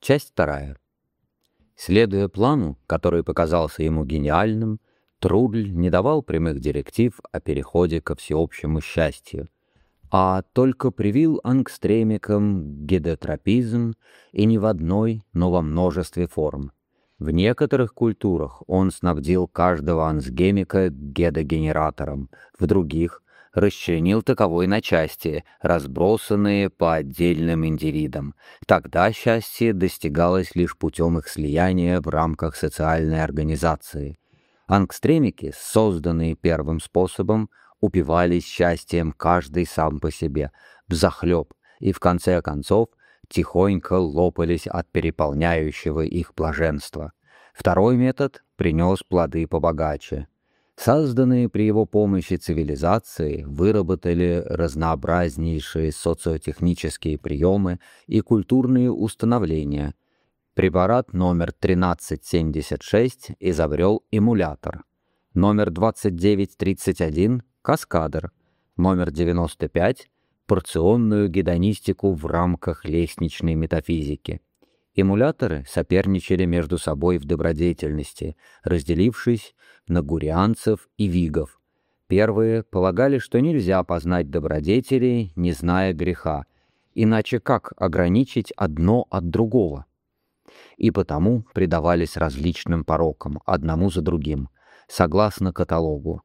Часть вторая. Следуя плану, который показался ему гениальным, Трудль не давал прямых директив о переходе ко всеобщему счастью, а только привил ангстремикам гедотропизм и не в одной, но во множестве форм. В некоторых культурах он снабдил каждого ансгемика гедогенератором, в других расчленил таковой на части, разбросанные по отдельным индивидам. Тогда счастье достигалось лишь путем их слияния в рамках социальной организации. Ангстремики, созданные первым способом, упивались счастьем каждый сам по себе, взахлеб, и в конце концов тихонько лопались от переполняющего их блаженства. Второй метод принес плоды побогаче. Созданные при его помощи цивилизации выработали разнообразнейшие социотехнические приемы и культурные установления. Препарат номер 1376 изобрел эмулятор, номер 2931 — каскадер, номер 95 — порционную гедонистику в рамках лестничной метафизики. Эмуляторы соперничали между собой в добродетельности, разделившись на гурианцев и вигов. Первые полагали, что нельзя познать добродетелей, не зная греха, иначе как ограничить одно от другого? И потому предавались различным порокам, одному за другим, согласно каталогу,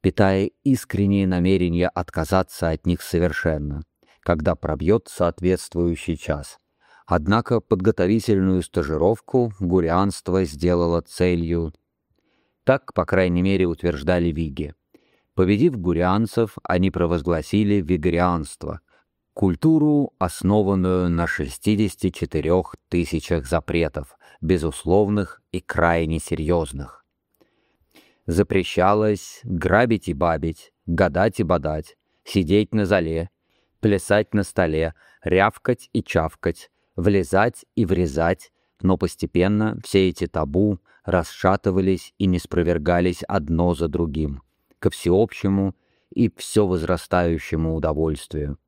питая искреннее намерение отказаться от них совершенно, когда пробьет соответствующий час. Однако подготовительную стажировку гурианство сделало целью. Так, по крайней мере, утверждали виги. Победив гурианцев, они провозгласили вегрианство — культуру, основанную на 64 тысячах запретов, безусловных и крайне серьезных. Запрещалось грабить и бабить, гадать и бодать, сидеть на зале, плясать на столе, рявкать и чавкать, влезать и врезать, но постепенно все эти табу расшатывались и не спровергались одно за другим, ко всеобщему и все возрастающему удовольствию.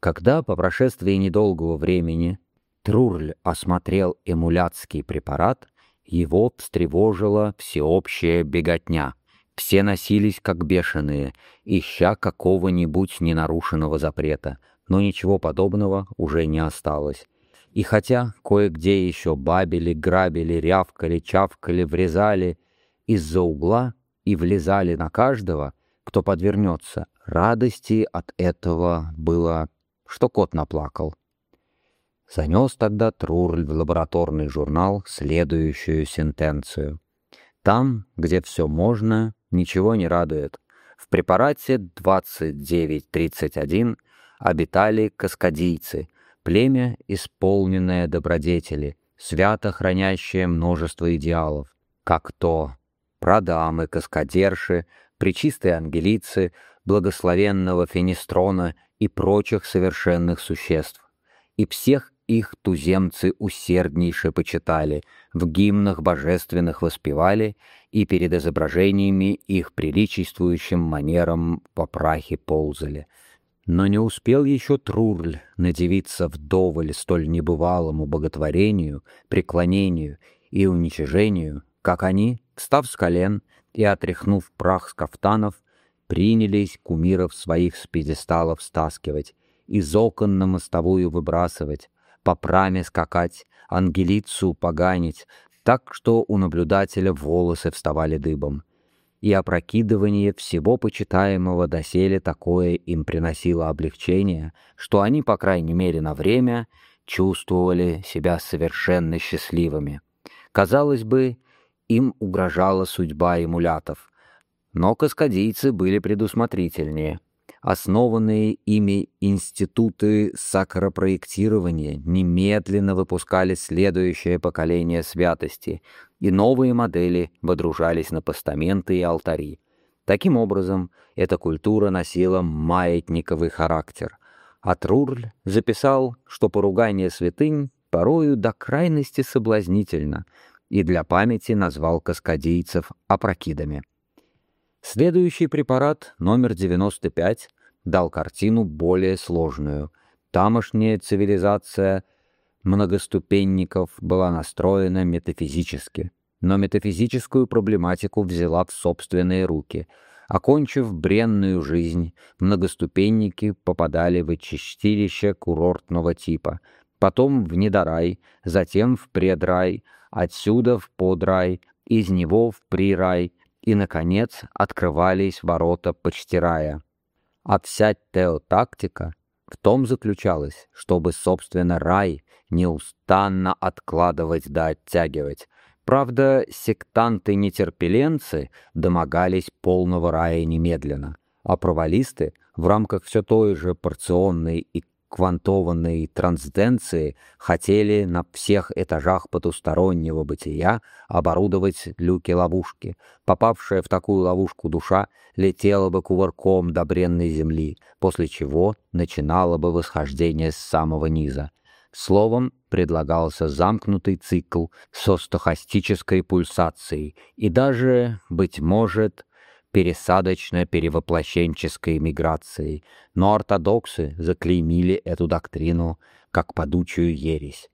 Когда по прошествии недолгого времени Трурль осмотрел эмуляцкий препарат, его встревожила всеобщая беготня. Все носились как бешеные, ища какого-нибудь ненарушенного запрета, но ничего подобного уже не осталось. И хотя кое-где еще бабили, грабили, рявкали, чавкали, врезали из-за угла и влезали на каждого, кто подвернется, радости от этого было, что кот наплакал. Занес тогда Трурль в лабораторный журнал следующую сентенцию. Там, где все можно, ничего не радует. В препарате 2931 обитали каскадийцы — племя, исполненное добродетели, свято хранящее множество идеалов, как то продамы, каскадерши, причистые ангелицы, благословенного Фенестрона и прочих совершенных существ. И всех их туземцы усерднейше почитали, в гимнах божественных воспевали и перед изображениями их приличествующим манерам по прахе ползали — но не успел еще Трурль надевиться вдоволь столь небывалому боготворению, преклонению и уничижению, как они, встав с колен и отряхнув прах с кафтанов, принялись кумиров своих с пьедесталов стаскивать, из окон на мостовую выбрасывать, по праме скакать, ангелицу поганить, так что у наблюдателя волосы вставали дыбом и опрокидывание всего почитаемого доселе такое им приносило облегчение, что они, по крайней мере на время, чувствовали себя совершенно счастливыми. Казалось бы, им угрожала судьба эмулятов, но каскадийцы были предусмотрительнее — Основанные ими институты сакропроектирования немедленно выпускали следующее поколение святости, и новые модели водружались на постаменты и алтари. Таким образом, эта культура носила маятниковый характер. А Трурль записал, что поругание святынь порою до крайности соблазнительно, и для памяти назвал каскадийцев опрокидами. Следующий препарат, номер 95, дал картину более сложную. Тамошняя цивилизация многоступенников была настроена метафизически, но метафизическую проблематику взяла в собственные руки. Окончив бренную жизнь, многоступенники попадали в очистилище курортного типа, потом в недорай, затем в предрай, отсюда в подрай, из него в прирай, и, наконец, открывались ворота почти рая. А вся теотактика в том заключалась, чтобы, собственно, рай неустанно откладывать да оттягивать. Правда, сектанты-нетерпеленцы домогались полного рая немедленно, а провалисты в рамках все той же порционной и квантованной трансценденции хотели на всех этажах потустороннего бытия оборудовать люки-ловушки. Попавшая в такую ловушку душа летела бы кувырком до бренной земли, после чего начинала бы восхождение с самого низа. Словом, предлагался замкнутый цикл со стохастической пульсацией и даже, быть может, пересадочно-перевоплощенческой миграцией, но ортодоксы заклеймили эту доктрину как падучую ересь.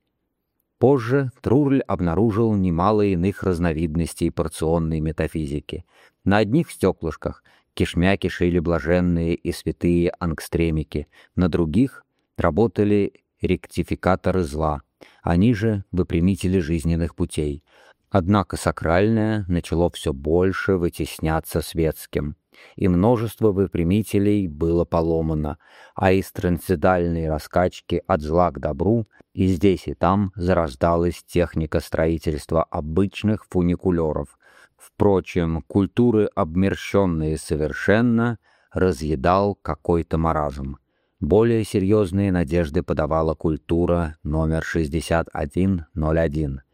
Позже Трурль обнаружил немало иных разновидностей порционной метафизики. На одних стеклышках кишмя кишили блаженные и святые ангстремики, на других работали ректификаторы зла, они же выпрямители жизненных путей — Однако сакральное начало все больше вытесняться светским, и множество выпрямителей было поломано, а из трансцендальной раскачки от зла к добру и здесь и там зарождалась техника строительства обычных фуникулеров. Впрочем, культуры, обмерщенные совершенно, разъедал какой-то маразм. Более серьезные надежды подавала культура номер 6101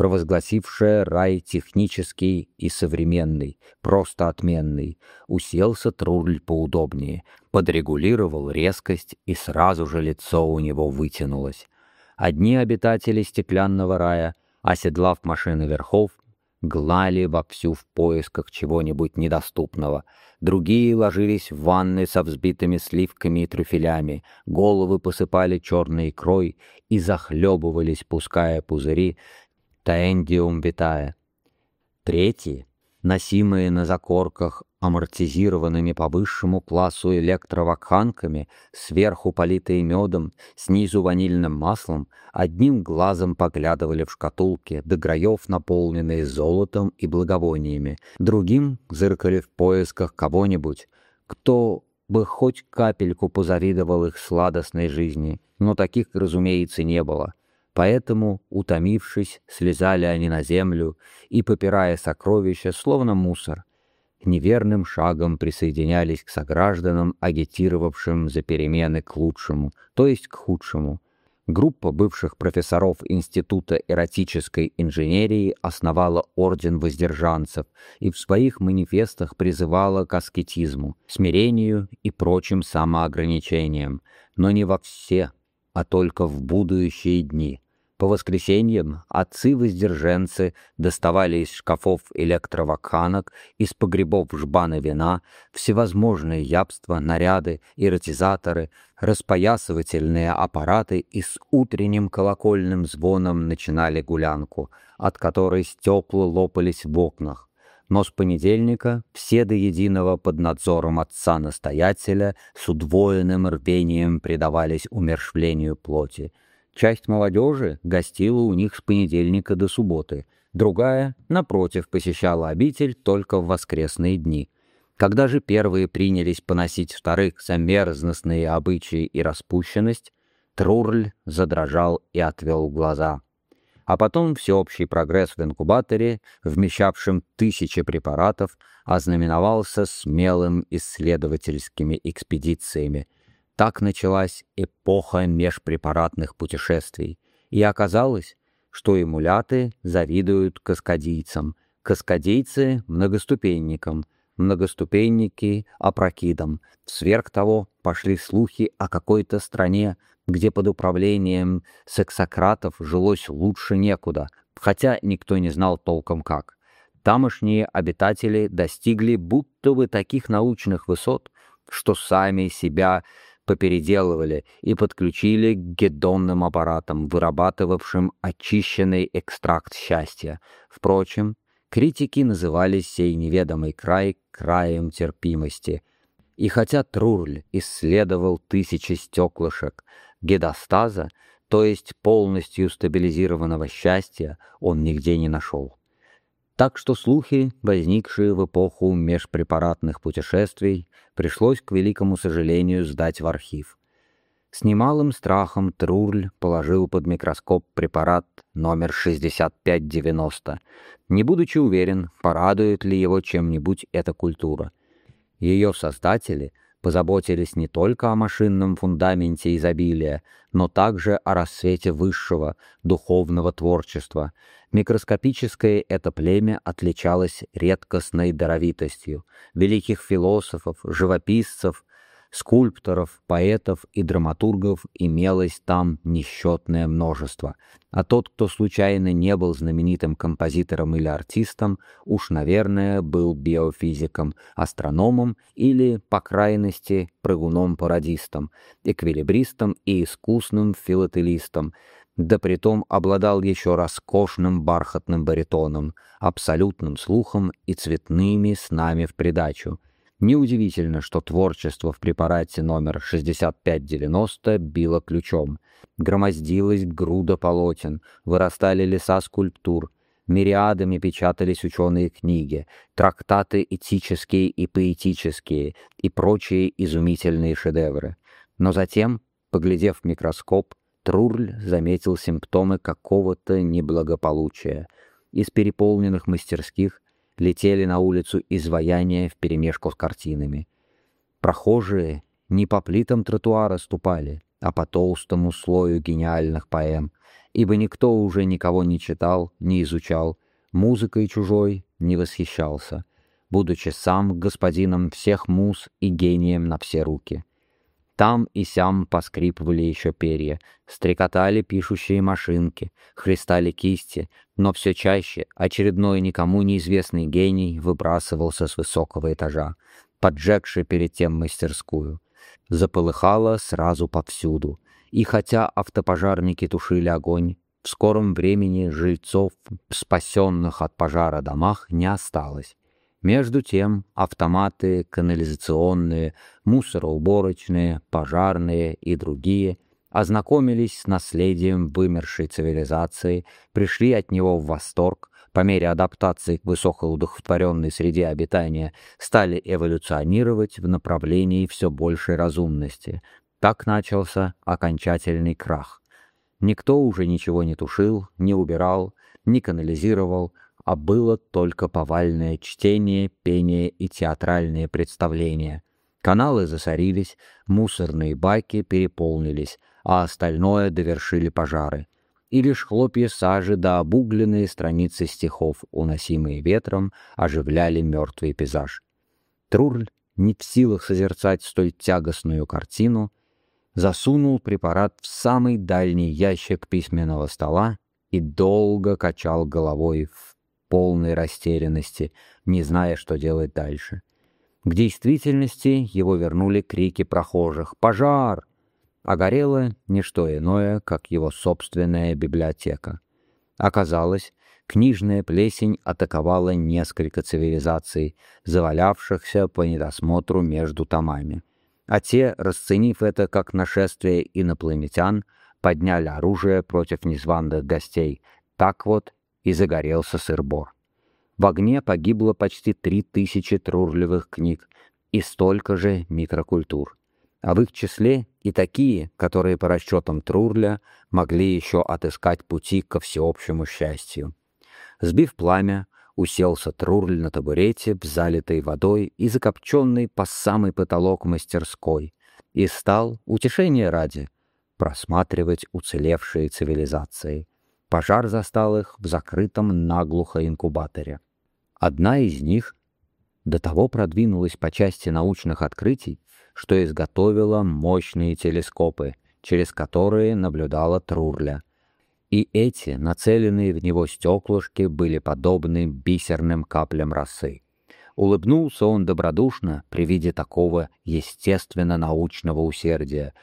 провозгласившая рай технический и современный, просто отменный, уселся Труль поудобнее, подрегулировал резкость, и сразу же лицо у него вытянулось. Одни обитатели стеклянного рая, оседлав машины верхов, глали вовсю в поисках чего-нибудь недоступного. Другие ложились в ванны со взбитыми сливками и трюфелями, головы посыпали черной икрой и захлебывались, пуская пузыри, Таэндиум витая. Третьи, носимые на закорках амортизированными по высшему классу электровакханками, сверху политые медом, снизу ванильным маслом, одним глазом поглядывали в шкатулки, до краев наполненные золотом и благовониями, другим зыркали в поисках кого-нибудь, кто бы хоть капельку позавидовал их сладостной жизни, но таких, разумеется, не было. Поэтому, утомившись, слезали они на землю и, попирая сокровища, словно мусор, неверным шагом присоединялись к согражданам, агитировавшим за перемены к лучшему, то есть к худшему. Группа бывших профессоров Института эротической инженерии основала Орден Воздержанцев и в своих манифестах призывала к аскетизму, смирению и прочим самоограничениям, но не во все а только в будущие дни. По воскресеньям отцы-воздерженцы доставали из шкафов электровакханок, из погребов жбаны вина, всевозможные ябства, наряды, эротизаторы, распоясывательные аппараты и с утренним колокольным звоном начинали гулянку, от которой стекла лопались в окнах но с понедельника все до единого под надзором отца-настоятеля с удвоенным рвением предавались умершвлению плоти. Часть молодежи гостила у них с понедельника до субботы, другая, напротив, посещала обитель только в воскресные дни. Когда же первые принялись поносить вторых за мерзностные обычаи и распущенность, Трурль задрожал и отвел глаза а потом всеобщий прогресс в инкубаторе, вмещавшем тысячи препаратов, ознаменовался смелым исследовательскими экспедициями. Так началась эпоха межпрепаратных путешествий, и оказалось, что эмуляты завидуют каскадийцам, каскадийцы — многоступенникам, многоступенники — опрокидам. Сверх того пошли слухи о какой-то стране, где под управлением сексократов жилось лучше некуда, хотя никто не знал толком как. Тамошние обитатели достигли будто бы таких научных высот, что сами себя попеределывали и подключили к гедонным аппаратам, вырабатывавшим очищенный экстракт счастья. Впрочем, критики называли сей неведомый край краем терпимости. И хотя Трурль исследовал тысячи стеклышек, гедостаза, то есть полностью стабилизированного счастья, он нигде не нашел. Так что слухи, возникшие в эпоху межпрепаратных путешествий, пришлось, к великому сожалению, сдать в архив. С немалым страхом Трурль положил под микроскоп препарат номер 6590, не будучи уверен, порадует ли его чем-нибудь эта культура. Ее создатели позаботились не только о машинном фундаменте изобилия, но также о рассвете высшего духовного творчества. Микроскопическое это племя отличалось редкостной даровитостью. Великих философов, живописцев, скульпторов, поэтов и драматургов имелось там несчетное множество, а тот, кто случайно не был знаменитым композитором или артистом, уж, наверное, был биофизиком, астрономом или, по крайности, прыгуном-пародистом, эквилибристом и искусным филателистом, да притом обладал еще роскошным бархатным баритоном, абсолютным слухом и цветными снами в придачу — Неудивительно, что творчество в препарате номер 6590 било ключом. Громоздилась груда полотен, вырастали леса скульптур, мириадами печатались ученые книги, трактаты этические и поэтические и прочие изумительные шедевры. Но затем, поглядев в микроскоп, Трурль заметил симптомы какого-то неблагополучия. Из переполненных мастерских летели на улицу изваяния вперемешку с картинами. Прохожие не по плитам тротуара ступали, а по толстому слою гениальных поэм, ибо никто уже никого не читал, не изучал, музыкой чужой не восхищался, будучи сам господином всех муз и гением на все руки. Там и сям поскрипывали еще перья, стрекотали пишущие машинки, хлестали кисти, но все чаще очередной никому неизвестный гений выбрасывался с высокого этажа, поджегший перед тем мастерскую. Заполыхало сразу повсюду, и хотя автопожарники тушили огонь, в скором времени жильцов, спасенных от пожара домах, не осталось. Между тем автоматы канализационные, мусороуборочные, пожарные и другие ознакомились с наследием вымершей цивилизации, пришли от него в восторг, по мере адаптации к высокоудохотворенной среде обитания стали эволюционировать в направлении все большей разумности. Так начался окончательный крах. Никто уже ничего не тушил, не убирал, не канализировал, а было только повальное чтение, пение и театральные представления. Каналы засорились, мусорные баки переполнились, а остальное довершили пожары. И лишь хлопья сажи да обугленные страницы стихов, уносимые ветром, оживляли мертвый пейзаж. Трурль, не в силах созерцать столь тягостную картину, засунул препарат в самый дальний ящик письменного стола и долго качал головой в полной растерянности, не зная, что делать дальше. К действительности его вернули крики прохожих «Пожар!», а горело не что иное, как его собственная библиотека. Оказалось, книжная плесень атаковала несколько цивилизаций, завалявшихся по недосмотру между томами. А те, расценив это как нашествие инопланетян, подняли оружие против незваных гостей. Так вот и загорелся сыр-бор. В огне погибло почти три тысячи трурлевых книг и столько же микрокультур. А в их числе и такие, которые по расчетам Трурля могли еще отыскать пути ко всеобщему счастью. Сбив пламя, уселся Трурль на табурете, залитой водой и закопченной по самый потолок мастерской, и стал, утешение ради, просматривать уцелевшие цивилизации. Пожар застал их в закрытом наглухо инкубаторе. Одна из них до того продвинулась по части научных открытий, что изготовила мощные телескопы, через которые наблюдала Трурля. И эти, нацеленные в него стеклышки, были подобны бисерным каплям росы. Улыбнулся он добродушно при виде такого естественно-научного усердия,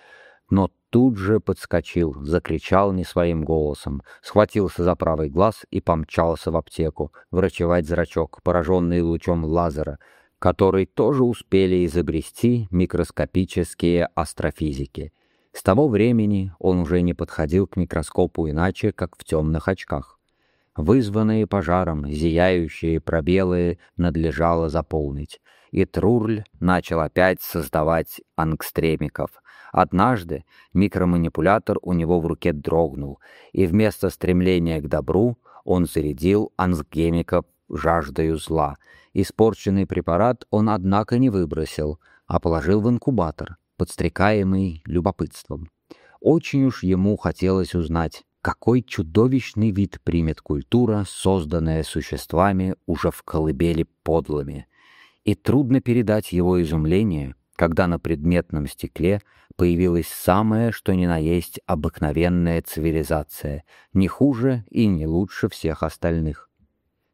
но тут же подскочил, закричал не своим голосом, схватился за правый глаз и помчался в аптеку врачевать зрачок, пораженный лучом лазера, который тоже успели изобрести микроскопические астрофизики. С того времени он уже не подходил к микроскопу иначе, как в темных очках. Вызванные пожаром зияющие пробелы надлежало заполнить, и Трурль начал опять создавать ангстремиков — Однажды микроманипулятор у него в руке дрогнул, и вместо стремления к добру он зарядил ансгемика жаждою зла. Испорченный препарат он, однако, не выбросил, а положил в инкубатор, подстрекаемый любопытством. Очень уж ему хотелось узнать, какой чудовищный вид примет культура, созданная существами уже в колыбели подлыми. И трудно передать его изумление, когда на предметном стекле появилась самая, что ни на есть, обыкновенная цивилизация, не хуже и не лучше всех остальных.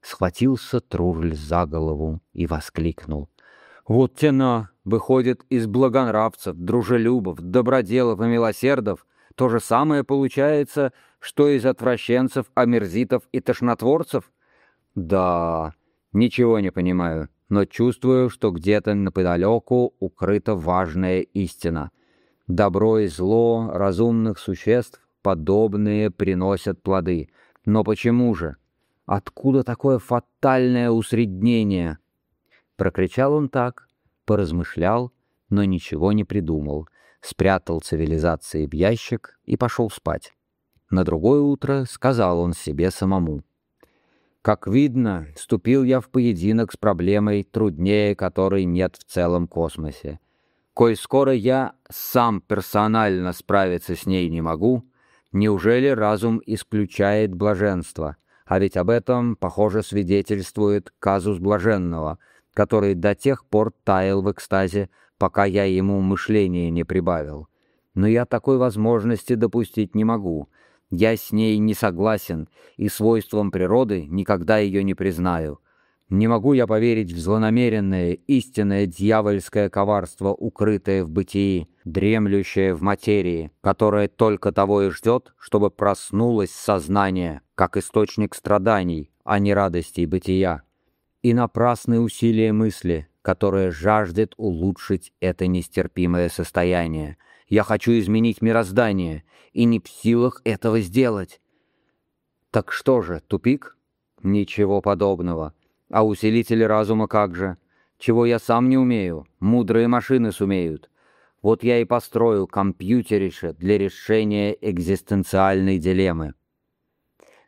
Схватился Трурль за голову и воскликнул. «Вот тена, выходит, из благонравцев, дружелюбов, доброделов и милосердов то же самое получается, что из отвращенцев, омерзитов и тошнотворцев? Да, ничего не понимаю, но чувствую, что где-то неподалеку укрыта важная истина — Добро и зло разумных существ подобные приносят плоды. Но почему же? Откуда такое фатальное усреднение? Прокричал он так, поразмышлял, но ничего не придумал, спрятал цивилизации в ящик и пошел спать. На другое утро сказал он себе самому. Как видно, вступил я в поединок с проблемой, труднее которой нет в целом космосе. Коль скоро я сам персонально справиться с ней не могу, неужели разум исключает блаженство? А ведь об этом, похоже, свидетельствует казус блаженного, который до тех пор таял в экстазе, пока я ему мышление не прибавил. Но я такой возможности допустить не могу. Я с ней не согласен, и свойством природы никогда ее не признаю. Не могу я поверить в злонамеренное, истинное дьявольское коварство, укрытое в бытии, дремлющее в материи, которое только того и ждет, чтобы проснулось сознание, как источник страданий, а не радостей бытия. И напрасные усилия мысли, которая жаждет улучшить это нестерпимое состояние. Я хочу изменить мироздание, и не в силах этого сделать. Так что же, тупик? Ничего подобного. А усилители разума как же? Чего я сам не умею, мудрые машины сумеют. Вот я и построю компьютерище для решения экзистенциальной дилеммы.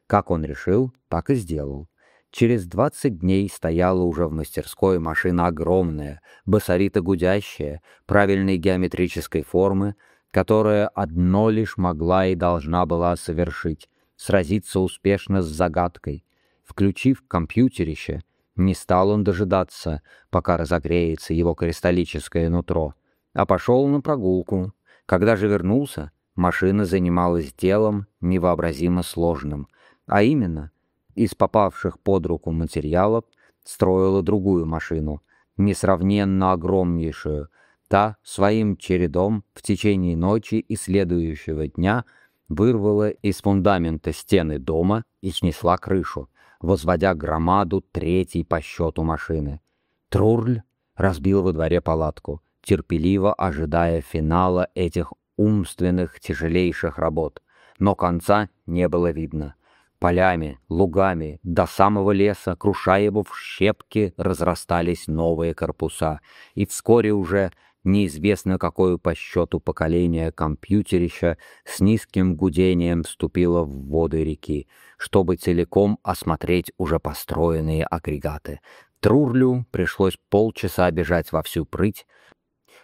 Как он решил, так и сделал. Через двадцать дней стояла уже в мастерской машина огромная, басовито гудящая, правильной геометрической формы, которая одно лишь могла и должна была совершить — сразиться успешно с загадкой. Включив компьютерище — не стал он дожидаться, пока разогреется его кристаллическое нутро, а пошел на прогулку. Когда же вернулся, машина занималась делом невообразимо сложным, а именно, из попавших под руку материалов строила другую машину, несравненно огромнейшую. Та своим чередом в течение ночи и следующего дня вырвала из фундамента стены дома и снесла крышу возводя громаду третьей по счету машины. Трурль разбил во дворе палатку, терпеливо ожидая финала этих умственных тяжелейших работ, но конца не было видно. Полями, лугами, до самого леса, крушая его в щепки, разрастались новые корпуса, и вскоре уже неизвестно какое по счету поколение компьютерища с низким гудением вступило в воды реки, чтобы целиком осмотреть уже построенные агрегаты. Трурлю пришлось полчаса бежать во всю прыть.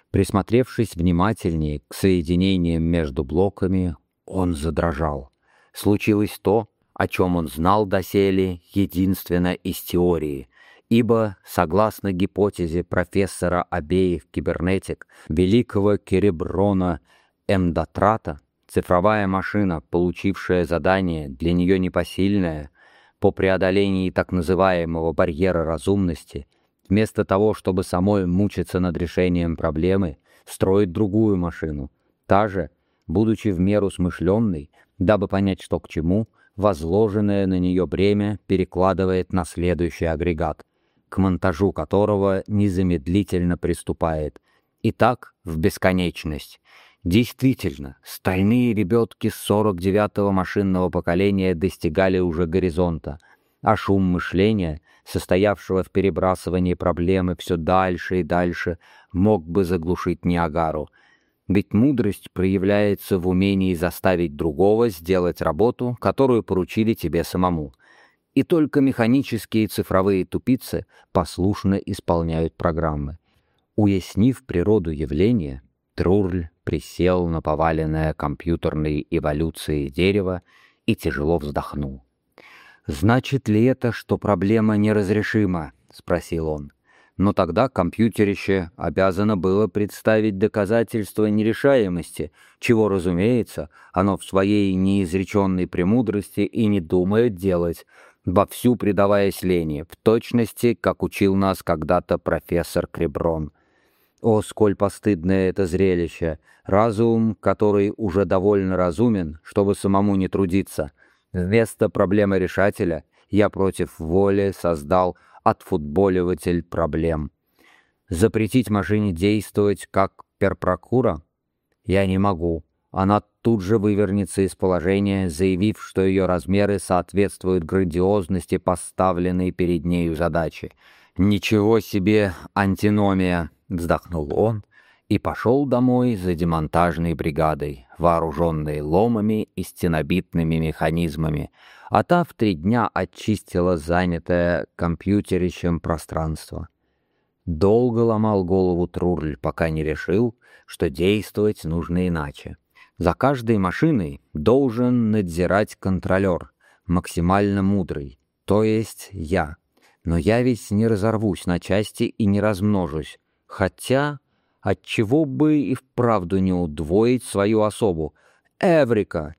Присмотревшись внимательнее к соединениям между блоками, он задрожал. Случилось то, о чем он знал доселе единственно из теории, ибо, согласно гипотезе профессора Абеев кибернетик, великого Кереброна Эмдатрата, цифровая машина, получившая задание, для нее непосильное, по преодолении так называемого барьера разумности, Вместо того, чтобы самой мучиться над решением проблемы, строить другую машину. Та же, будучи в меру смышленной, дабы понять, что к чему, возложенное на нее бремя перекладывает на следующий агрегат, к монтажу которого незамедлительно приступает. И так в бесконечность. Действительно, стальные ребятки 49-го машинного поколения достигали уже горизонта, а шум мышления, состоявшего в перебрасывании проблемы все дальше и дальше, мог бы заглушить Ниагару. Ведь мудрость проявляется в умении заставить другого сделать работу, которую поручили тебе самому. И только механические цифровые тупицы послушно исполняют программы. Уяснив природу явления, Трурль присел на поваленное компьютерной эволюцией дерево и тяжело вздохнул. «Значит ли это, что проблема неразрешима?» — спросил он. Но тогда компьютерище обязано было представить доказательства нерешаемости, чего, разумеется, оно в своей неизреченной премудрости и не думает делать, вовсю предаваясь лени, в точности, как учил нас когда-то профессор Креброн. О, сколь постыдное это зрелище! Разум, который уже довольно разумен, чтобы самому не трудиться. Вместо проблемы решателя я против воли создал отфутболиватель проблем. Запретить машине действовать как перпрокура? Я не могу. Она тут же вывернется из положения, заявив, что ее размеры соответствуют грандиозности поставленной перед нею задачи. Ничего себе антиномия! Вздохнул он и пошел домой за демонтажной бригадой, вооруженной ломами и стенобитными механизмами, а та в три дня очистила занятое компьютерищем пространство. Долго ломал голову Трурль, пока не решил, что действовать нужно иначе. За каждой машиной должен надзирать контролер, максимально мудрый, то есть я. Но я ведь не разорвусь на части и не размножусь, Хотя, отчего бы и вправду не удвоить свою особу? Эврика!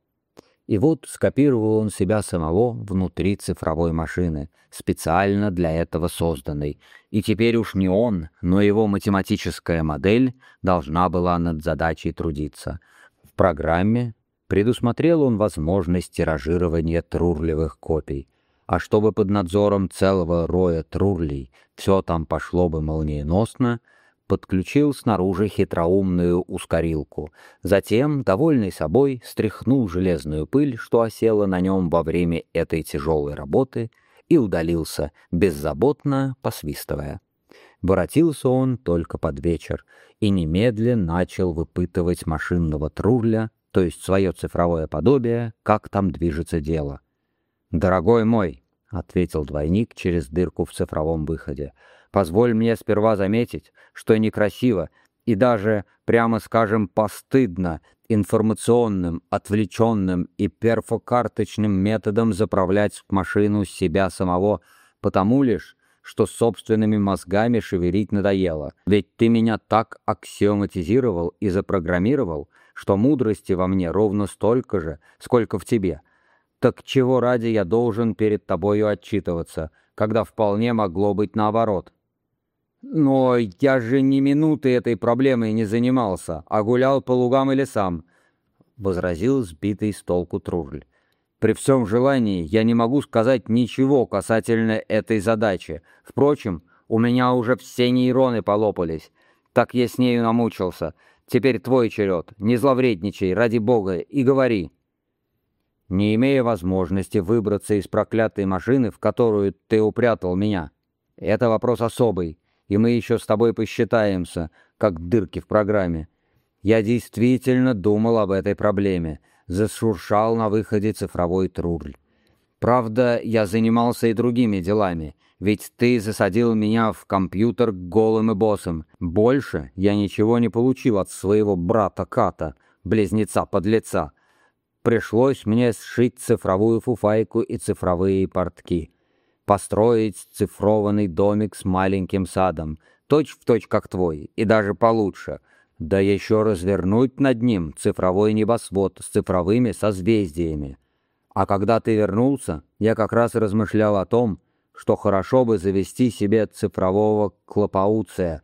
И вот скопировал он себя самого внутри цифровой машины, специально для этого созданной. И теперь уж не он, но его математическая модель должна была над задачей трудиться. В программе предусмотрел он возможность тиражирования трурлевых копий. А чтобы под надзором целого роя трурлей все там пошло бы молниеносно, подключил снаружи хитроумную ускорилку. Затем, довольный собой, стряхнул железную пыль, что осела на нем во время этой тяжелой работы, и удалился, беззаботно посвистывая. Воротился он только под вечер и немедленно начал выпытывать машинного трурля, то есть свое цифровое подобие, как там движется дело. «Дорогой мой», — ответил двойник через дырку в цифровом выходе, — Позволь мне сперва заметить, что некрасиво и даже, прямо скажем, постыдно информационным, отвлеченным и перфокарточным методом заправлять машину себя самого, потому лишь, что собственными мозгами шевелить надоело. Ведь ты меня так аксиоматизировал и запрограммировал, что мудрости во мне ровно столько же, сколько в тебе. Так чего ради я должен перед тобою отчитываться, когда вполне могло быть наоборот?» «Но я же ни минуты этой проблемой не занимался, а гулял по лугам и лесам», — возразил сбитый с толку Тружль. «При всем желании я не могу сказать ничего касательно этой задачи. Впрочем, у меня уже все нейроны полопались. Так я с нею намучился. Теперь твой черед. Не зловредничай, ради бога, и говори». Не имея возможности выбраться из проклятой машины, в которую ты упрятал меня, это вопрос особый и мы еще с тобой посчитаемся, как дырки в программе. Я действительно думал об этой проблеме, зашуршал на выходе цифровой трурль. Правда, я занимался и другими делами, ведь ты засадил меня в компьютер голым и боссом. Больше я ничего не получил от своего брата Ката, близнеца-подлеца. Пришлось мне сшить цифровую фуфайку и цифровые портки построить цифрованный домик с маленьким садом, точь-в-точь точь как твой, и даже получше, да еще развернуть над ним цифровой небосвод с цифровыми созвездиями. А когда ты вернулся, я как раз размышлял о том, что хорошо бы завести себе цифрового клопауция.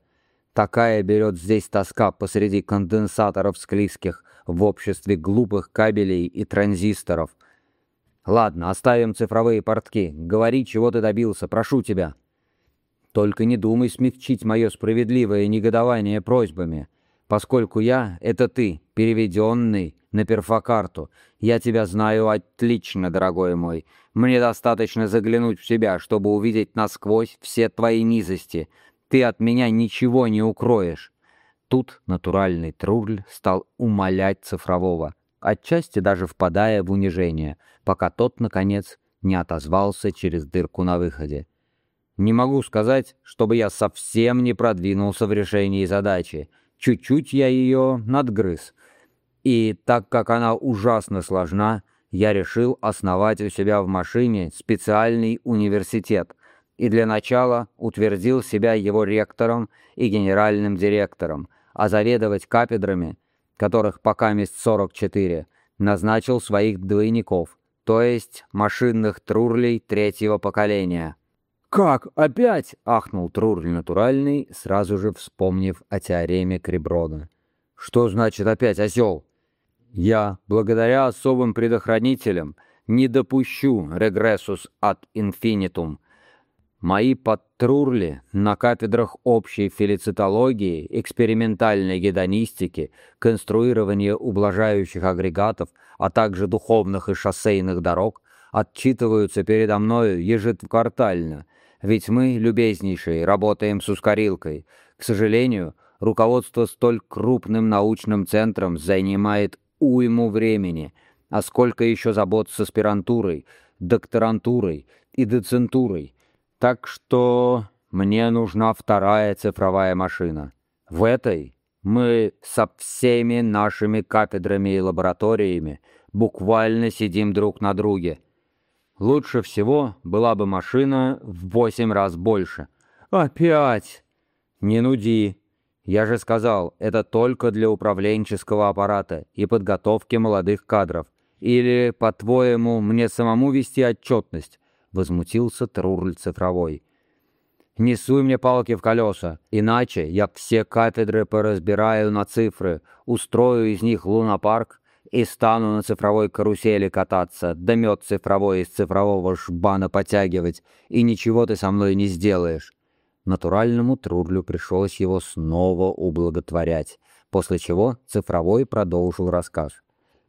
Такая берет здесь тоска посреди конденсаторов склизких в обществе глупых кабелей и транзисторов. Ладно, оставим цифровые портки. Говори, чего ты добился, прошу тебя. Только не думай смягчить мое справедливое негодование просьбами, поскольку я — это ты, переведенный на перфокарту. Я тебя знаю отлично, дорогой мой. Мне достаточно заглянуть в себя, чтобы увидеть насквозь все твои низости. Ты от меня ничего не укроешь. Тут натуральный Трурль стал умолять цифрового, отчасти даже впадая в унижение, пока тот, наконец, не отозвался через дырку на выходе. Не могу сказать, чтобы я совсем не продвинулся в решении задачи. Чуть-чуть я ее надгрыз. И так как она ужасно сложна, я решил основать у себя в машине специальный университет и для начала утвердил себя его ректором и генеральным директором, а заведовать кафедрами, которых пока мест 44, назначил своих двойников, то есть машинных трурлей третьего поколения. «Как? Опять?» — ахнул Трурль натуральный, сразу же вспомнив о теореме Криброна. «Что значит опять осел?» «Я, благодаря особым предохранителям, не допущу регрессус от инфинитум. Мои подтрурли на кафедрах общей филицитологии, экспериментальной гедонистики, конструирования ублажающих агрегатов, а также духовных и шоссейных дорог отчитываются передо мною ежеквартально — ведь мы, любезнейшие, работаем с ускорилкой. К сожалению, руководство столь крупным научным центром занимает уйму времени, а сколько еще забот с аспирантурой, докторантурой и доцентурой. Так что мне нужна вторая цифровая машина. В этой мы со всеми нашими кафедрами и лабораториями буквально сидим друг на друге — Лучше всего была бы машина в восемь раз больше. Опять? Не нуди. Я же сказал, это только для управленческого аппарата и подготовки молодых кадров. Или, по-твоему, мне самому вести отчетность? Возмутился Трурль Цифровой. Не суй мне палки в колеса, иначе я все кафедры поразбираю на цифры, устрою из них лунопарк и стану на цифровой карусели кататься, да мед цифровой из цифрового жбана потягивать, и ничего ты со мной не сделаешь. Натуральному Трурлю пришлось его снова ублаготворять, после чего цифровой продолжил рассказ.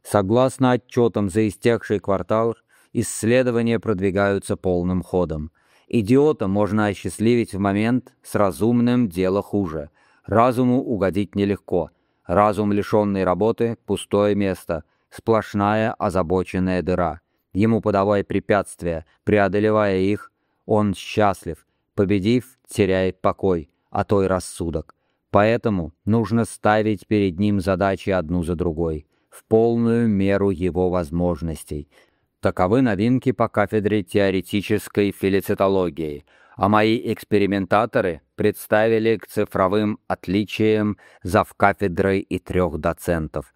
Согласно отчетам за истекший квартал, исследования продвигаются полным ходом. Идиота можно осчастливить в момент, с разумным дело хуже. Разуму угодить нелегко — Разум, лишенный работы, пустое место, сплошная озабоченная дыра. Ему подавай препятствия, преодолевая их, он счастлив, победив, теряет покой, а то и рассудок. Поэтому нужно ставить перед ним задачи одну за другой, в полную меру его возможностей. Таковы новинки по кафедре теоретической филицитологии — а мои экспериментаторы представили к цифровым отличиям завкафедрой и трех доцентов.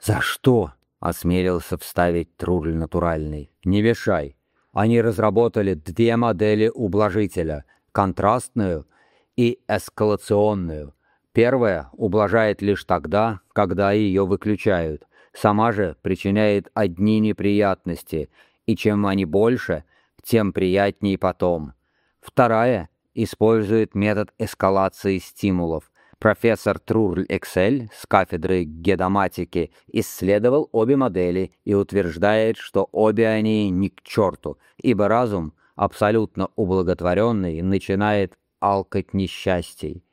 «За что?» — осмелился вставить Труль натуральный. «Не вешай. Они разработали две модели ублажителя — контрастную и эскалационную. Первая ублажает лишь тогда, когда ее выключают. Сама же причиняет одни неприятности, и чем они больше, тем приятнее потом». Вторая использует метод эскалации стимулов. Профессор Трурль Эксель с кафедры гедоматики исследовал обе модели и утверждает, что обе они ни к черту, ибо разум, абсолютно ублаготворенный, начинает алкать несчастий.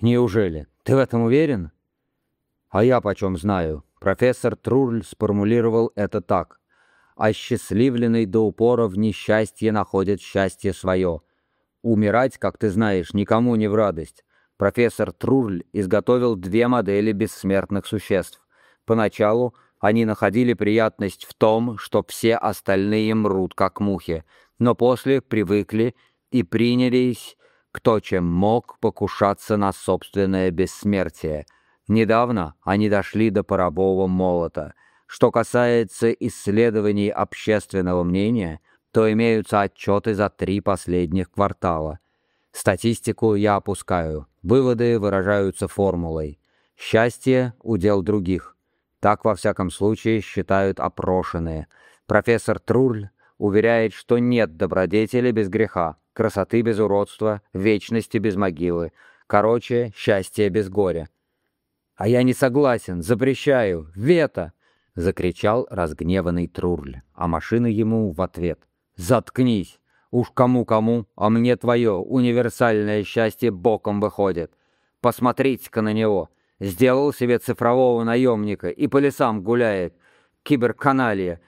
Неужели? Ты в этом уверен? А я почем знаю? Профессор Трурль сформулировал это так. «Осчастливленный до упора в несчастье находит счастье свое». Умирать, как ты знаешь, никому не в радость. Профессор Трурль изготовил две модели бессмертных существ. Поначалу они находили приятность в том, что все остальные мрут, как мухи, но после привыкли и принялись, кто чем мог, покушаться на собственное бессмертие. Недавно они дошли до парового молота. Что касается исследований общественного мнения — то имеются отчеты за три последних квартала. Статистику я опускаю, выводы выражаются формулой. Счастье — удел других. Так, во всяком случае, считают опрошенные. Профессор Трурль уверяет, что нет добродетели без греха, красоты без уродства, вечности без могилы. Короче, счастье без горя. «А я не согласен, запрещаю, вето!» — закричал разгневанный Трурль, а машина ему в ответ. «Заткнись! Уж кому-кому, а мне твое универсальное счастье боком выходит. Посмотрите-ка на него. Сделал себе цифрового наемника и по лесам гуляет. Киберканалия.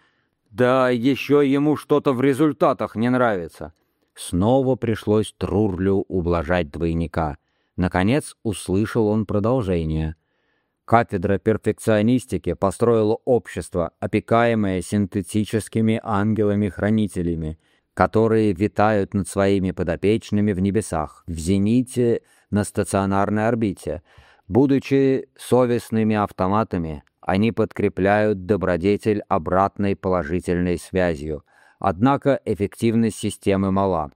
Да еще ему что-то в результатах не нравится». Снова пришлось Трурлю ублажать двойника. Наконец услышал он продолжение — Кафедра перфекционистики построила общество, опекаемое синтетическими ангелами-хранителями, которые витают над своими подопечными в небесах, в зените, на стационарной орбите. Будучи совестными автоматами, они подкрепляют добродетель обратной положительной связью. Однако эффективность системы мала.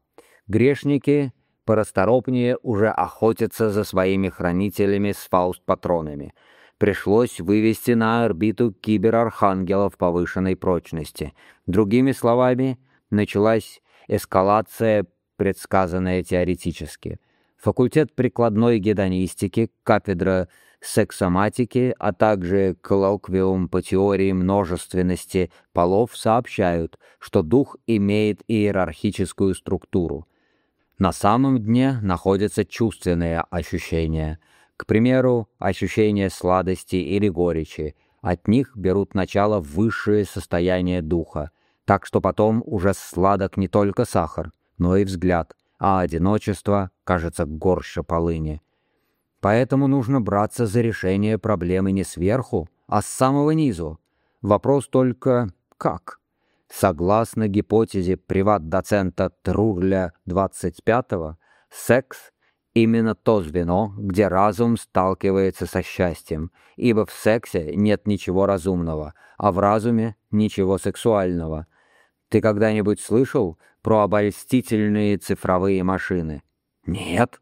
Грешники порасторопнее уже охотятся за своими хранителями с фауст-патронами — пришлось вывести на орбиту киберархангелов повышенной прочности. Другими словами, началась эскалация, предсказанная теоретически. Факультет прикладной гедонистики, кафедра сексоматики, а также коллоквиум по теории множественности полов сообщают, что дух имеет иерархическую структуру. На самом дне находятся чувственные ощущения – к примеру, ощущение сладости или горечи. От них берут начало высшее состояние духа, так что потом уже сладок не только сахар, но и взгляд, а одиночество кажется горше полыни. Поэтому нужно браться за решение проблемы не сверху, а с самого низу. Вопрос только «как?». Согласно гипотезе приват-доцента Трурля 25-го, секс именно то звено, где разум сталкивается со счастьем, ибо в сексе нет ничего разумного, а в разуме ничего сексуального. Ты когда-нибудь слышал про обольстительные цифровые машины? Нет?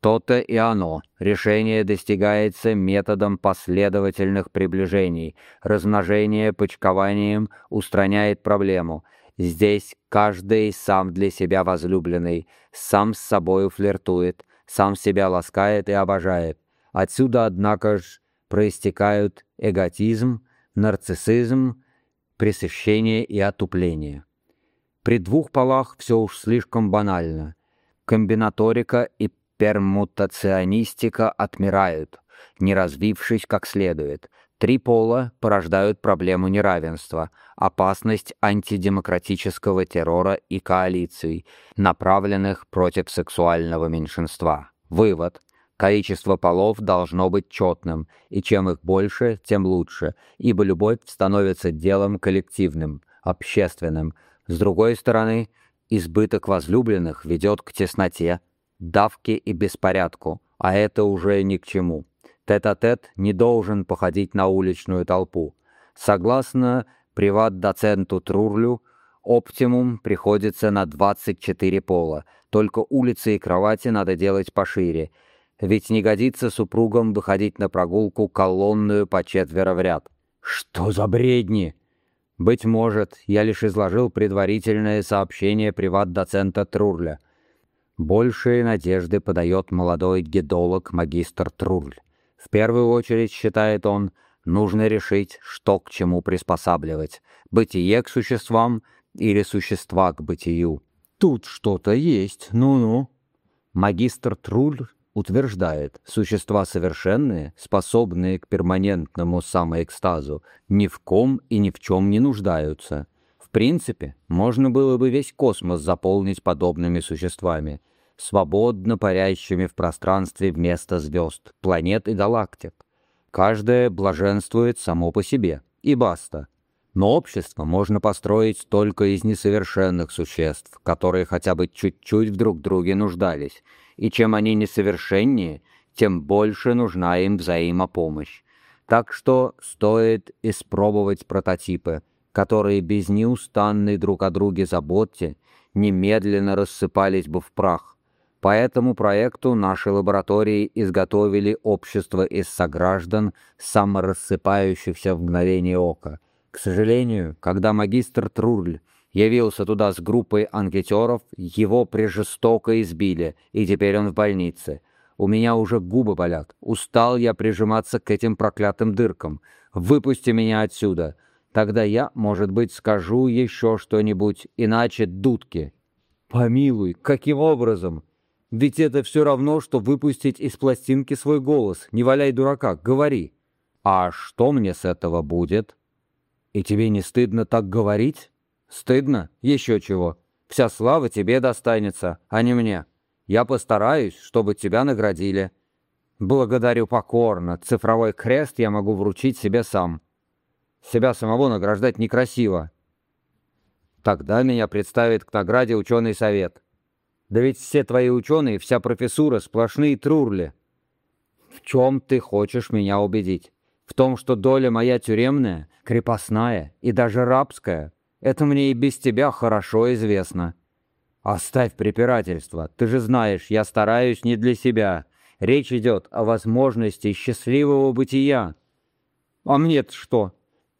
То-то и оно. Решение достигается методом последовательных приближений. Размножение почкованием устраняет проблему — Здесь каждый сам для себя возлюбленный, сам с собою флиртует, сам себя ласкает и обожает. Отсюда, однако ж, проистекают эготизм, нарциссизм, пресыщение и отупление. При двух полах все уж слишком банально. Комбинаторика и пермутационистика отмирают, не развившись как следует — Три пола порождают проблему неравенства, опасность антидемократического террора и коалиций, направленных против сексуального меньшинства. Вывод. Количество полов должно быть четным, и чем их больше, тем лучше, ибо любовь становится делом коллективным, общественным. С другой стороны, избыток возлюбленных ведет к тесноте, давке и беспорядку, а это уже ни к чему. Тет-а-тет -тет не должен походить на уличную толпу. Согласно приват-доценту Трурлю, оптимум приходится на 24 пола, только улицы и кровати надо делать пошире, ведь не годится супругам выходить на прогулку колонную по четверо в ряд. Что за бредни? Быть может, я лишь изложил предварительное сообщение приват-доцента Трурля. Большие надежды подает молодой гедолог магистр Трурль. В первую очередь, считает он, нужно решить, что к чему приспосабливать — бытие к существам или существа к бытию. Тут что-то есть, ну-ну. Магистр Труль утверждает, существа совершенные, способные к перманентному самоэкстазу, ни в ком и ни в чем не нуждаются. В принципе, можно было бы весь космос заполнить подобными существами — свободно парящими в пространстве вместо звезд, планет и галактик. Каждое блаженствует само по себе, и баста. Но общество можно построить только из несовершенных существ, которые хотя бы чуть-чуть в друг друге нуждались, и чем они несовершеннее, тем больше нужна им взаимопомощь. Так что стоит испробовать прототипы, которые без неустанной друг о друге заботе немедленно рассыпались бы в прах. По этому проекту наши лаборатории изготовили общество из сограждан, саморассыпающихся в мгновение ока. К сожалению, когда магистр Трурль явился туда с группой анкетеров, его прижестоко избили, и теперь он в больнице. У меня уже губы болят. Устал я прижиматься к этим проклятым дыркам. Выпусти меня отсюда. Тогда я, может быть, скажу еще что-нибудь, иначе дудки. Помилуй, каким образом? Ведь это все равно, что выпустить из пластинки свой голос. Не валяй дурака, говори. А что мне с этого будет? И тебе не стыдно так говорить? Стыдно? Еще чего. Вся слава тебе достанется, а не мне. Я постараюсь, чтобы тебя наградили. Благодарю покорно. Цифровой крест я могу вручить себе сам. Себя самого награждать некрасиво. Тогда меня представит к награде ученый совет. Да ведь все твои ученые, вся профессура, сплошные трурли. В чем ты хочешь меня убедить? В том, что доля моя тюремная, крепостная и даже рабская — это мне и без тебя хорошо известно. Оставь препирательство. Ты же знаешь, я стараюсь не для себя. Речь идет о возможности счастливого бытия. А мне-то что?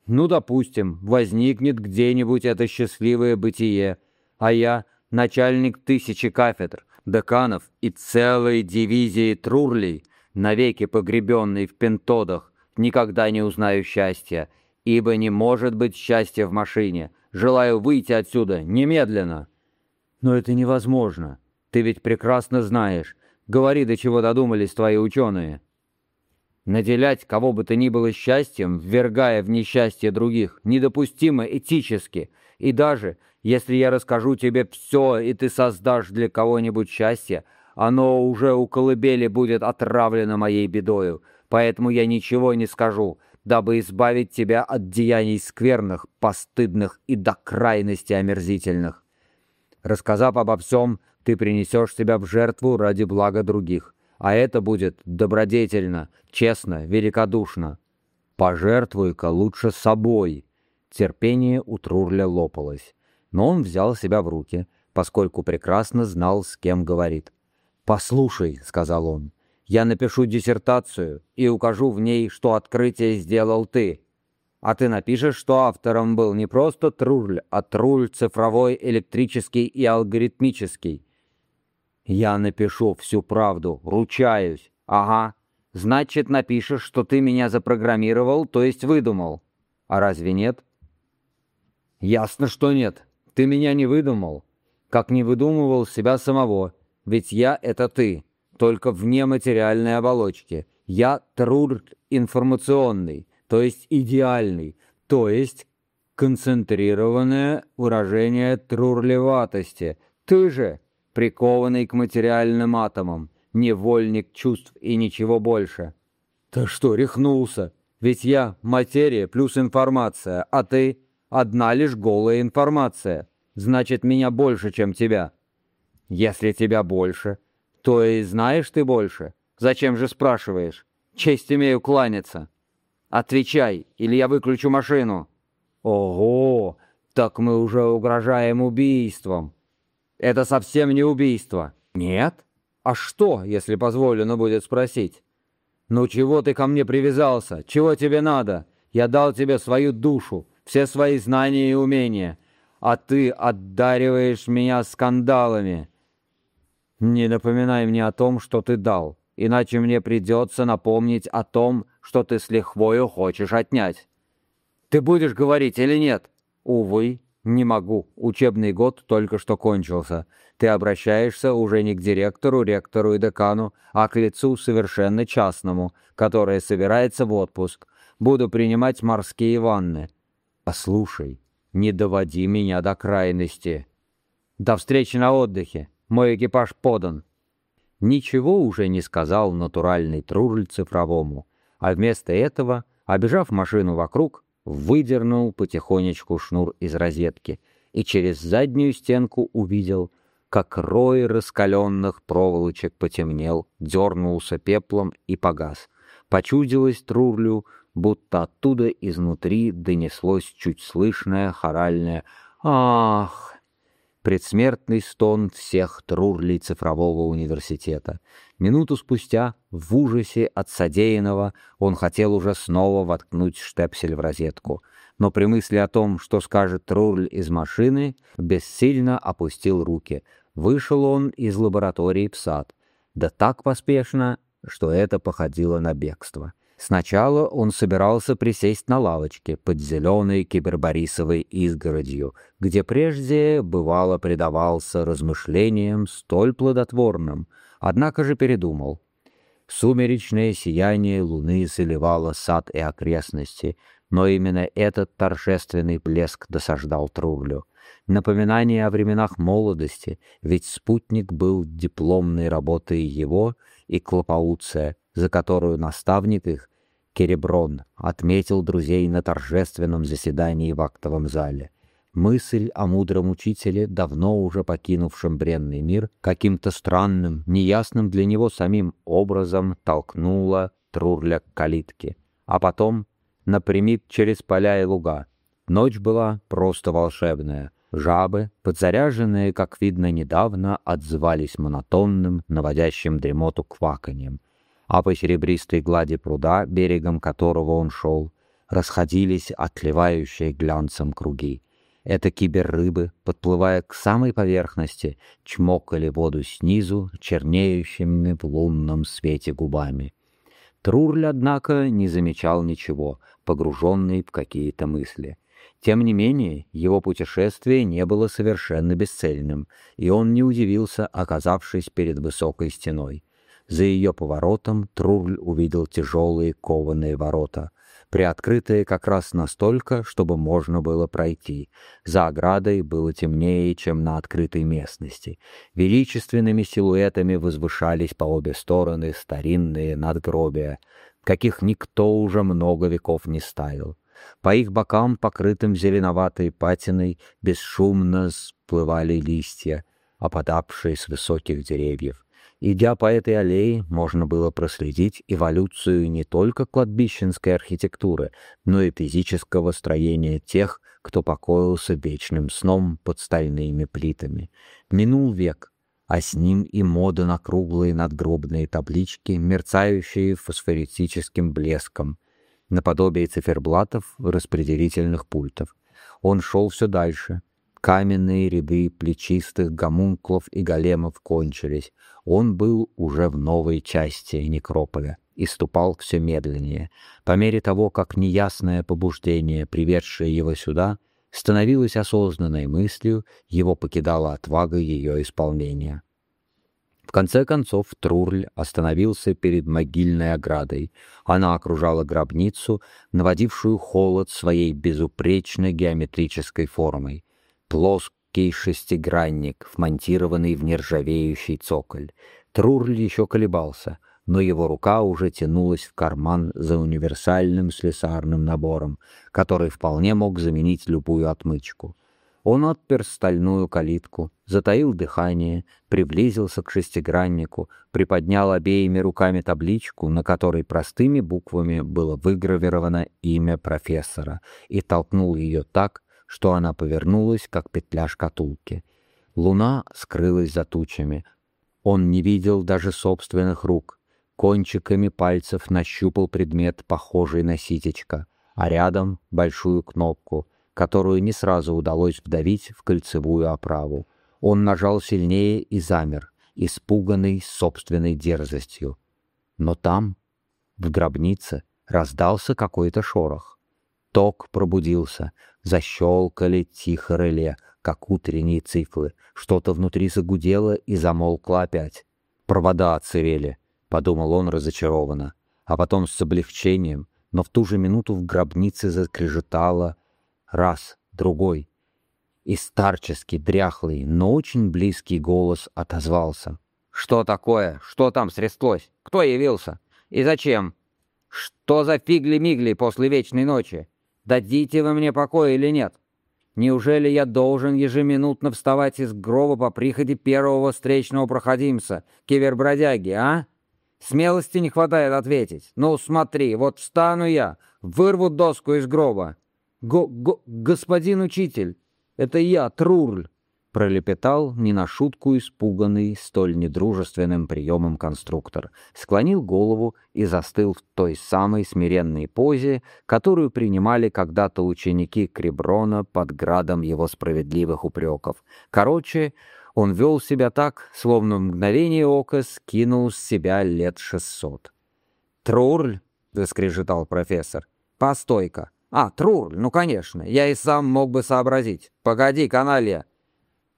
Ну, допустим, возникнет где-нибудь это счастливое бытие, а я начальник тысячи кафедр, деканов и целой дивизии трурлей, навеки погребенный в пентодах, никогда не узнаю счастья, ибо не может быть счастья в машине — Желаю выйти отсюда немедленно. Но это невозможно. Ты ведь прекрасно знаешь. Говори, до чего додумались твои ученые. Наделять кого бы то ни было счастьем, ввергая в несчастье других, недопустимо этически. И даже, если я расскажу тебе все, и ты создашь для кого-нибудь счастье, оно уже у колыбели будет отравлено моей бедою, поэтому я ничего не скажу, дабы избавить тебя от деяний скверных, постыдных и до крайности омерзительных. Рассказав обо всем, ты принесешь себя в жертву ради блага других, а это будет добродетельно, честно, великодушно. Пожертвуй-ка лучше собой. Терпение у Трурля лопалось, но он взял себя в руки, поскольку прекрасно знал, с кем говорит. «Послушай», — сказал он, — я напишу диссертацию и укажу в ней, что открытие сделал ты. А ты напишешь, что автором был не просто Труль, а Труль цифровой, электрический и алгоритмический. Я напишу всю правду, ручаюсь. Ага. Значит, напишешь, что ты меня запрограммировал, то есть выдумал. А разве нет? Ясно, что нет. Ты меня не выдумал. Как не выдумывал себя самого. Ведь я — это ты только вне материальной оболочки. Я труд информационный, то есть идеальный, то есть концентрированное выражение трурливатости. Ты же прикованный к материальным атомам, невольник чувств и ничего больше. Ты что, рехнулся? Ведь я материя плюс информация, а ты одна лишь голая информация. Значит, меня больше, чем тебя. Если тебя больше, то и знаешь ты больше. Зачем же спрашиваешь? Честь имею кланяться. Отвечай, или я выключу машину. Ого, так мы уже угрожаем убийством. Это совсем не убийство. Нет? А что, если позволено будет спросить? Ну чего ты ко мне привязался? Чего тебе надо? Я дал тебе свою душу, все свои знания и умения, а ты отдариваешь меня скандалами. Не напоминай мне о том, что ты дал, иначе мне придется напомнить о том, что ты с лихвою хочешь отнять. Ты будешь говорить или нет? Увы, не могу. Учебный год только что кончился. Ты обращаешься уже не к директору, ректору и декану, а к лицу совершенно частному, которое собирается в отпуск. Буду принимать морские ванны. Послушай, не доводи меня до крайности. До встречи на отдыхе. Мой экипаж подан». Ничего уже не сказал натуральный Трурль цифровому, а вместо этого, обежав машину вокруг, выдернул потихонечку шнур из розетки и через заднюю стенку увидел, как рой раскаленных проволочек потемнел, дернулся пеплом и погас. Почудилось Трурлю, будто оттуда изнутри донеслось чуть слышное хоральное «Ах!» предсмертный стон всех трурлей цифрового университета. Минуту спустя, в ужасе от содеянного, он хотел уже снова воткнуть штепсель в розетку, но при мысли о том, что скажет Трурль из машины, бессильно опустил руки. Вышел он из лаборатории в сад, да так поспешно, что это походило на бегство. Сначала он собирался присесть на лавочке под зеленой киберборисовой изгородью, где прежде, бывало, предавался размышлениям столь плодотворным, однако же передумал. Сумеречное сияние луны заливало сад и окрестности, но именно этот торжественный блеск досаждал Труглю. Напоминание о временах молодости, ведь спутник был дипломной работой его и Клопауция, за которую наставник их Кереброн отметил друзей на торжественном заседании в актовом зале. Мысль о мудром учителе, давно уже покинувшем бренный мир, каким-то странным, неясным для него самим образом толкнула Трурля к калитке, а потом напрямик через поля и луга. Ночь была просто волшебная. Жабы, подзаряженные, как видно недавно, отзывались монотонным, наводящим дремоту кваканьем — а по серебристой глади пруда, берегом которого он шел, расходились отливающие глянцем круги. Это киберрыбы, подплывая к самой поверхности, чмокали воду снизу, чернеющими в лунном свете губами. Трурль, однако, не замечал ничего, погруженный в какие-то мысли. Тем не менее, его путешествие не было совершенно бесцельным, и он не удивился, оказавшись перед высокой стеной. За ее поворотом Трурль увидел тяжелые кованые ворота, приоткрытые как раз настолько, чтобы можно было пройти. За оградой было темнее, чем на открытой местности. Величественными силуэтами возвышались по обе стороны старинные надгробия, каких никто уже много веков не ставил. По их бокам, покрытым зеленоватой патиной, бесшумно сплывали листья, опадавшие с высоких деревьев. Идя по этой аллее, можно было проследить эволюцию не только кладбищенской архитектуры, но и физического строения тех, кто покоился вечным сном под стальными плитами. Минул век, а с ним и мода на круглые надгробные таблички, мерцающие фосфоритическим блеском, наподобие циферблатов распределительных пультов. Он шел все дальше, Каменные ряды плечистых гомунклов и големов кончились. Он был уже в новой части некрополя и ступал все медленнее. По мере того, как неясное побуждение, приведшее его сюда, становилось осознанной мыслью, его покидала отвага ее исполнения. В конце концов Трурль остановился перед могильной оградой. Она окружала гробницу, наводившую холод своей безупречной геометрической формой плоский шестигранник, вмонтированный в нержавеющий цоколь. Трурль еще колебался, но его рука уже тянулась в карман за универсальным слесарным набором, который вполне мог заменить любую отмычку. Он отпер стальную калитку, затаил дыхание, приблизился к шестиграннику, приподнял обеими руками табличку, на которой простыми буквами было выгравировано имя профессора, и толкнул ее так, что она повернулась, как петля шкатулки. Луна скрылась за тучами. Он не видел даже собственных рук. Кончиками пальцев нащупал предмет, похожий на ситечко, а рядом — большую кнопку, которую не сразу удалось вдавить в кольцевую оправу. Он нажал сильнее и замер, испуганный собственной дерзостью. Но там, в гробнице, раздался какой-то шорох. Ток пробудился, защелкали тихо реле, как утренние циклы. Что-то внутри загудело и замолкло опять. «Провода отсырели», — подумал он разочарованно. А потом с облегчением, но в ту же минуту в гробнице закрежетало раз, другой. И старческий, дряхлый, но очень близкий голос отозвался. «Что такое? Что там стряслось? Кто явился? И зачем? Что за фигли-мигли после вечной ночи?» Дадите вы мне покой или нет? Неужели я должен ежеминутно вставать из гроба по приходе первого встречного проходимца, кивербродяги, а? Смелости не хватает ответить. Ну, смотри, вот встану я, вырву доску из гроба. Го -го господин учитель, это я, Трурль пролепетал не на шутку испуганный столь недружественным приемом конструктор, склонил голову и застыл в той самой смиренной позе, которую принимали когда-то ученики Креброна под градом его справедливых упреков. Короче, он вел себя так, словно в мгновение ока скинул с себя лет шестьсот. «Трурль!» — заскрежетал профессор. «Постой-ка! А, Трурль, ну, конечно, я и сам мог бы сообразить. Погоди, каналья!»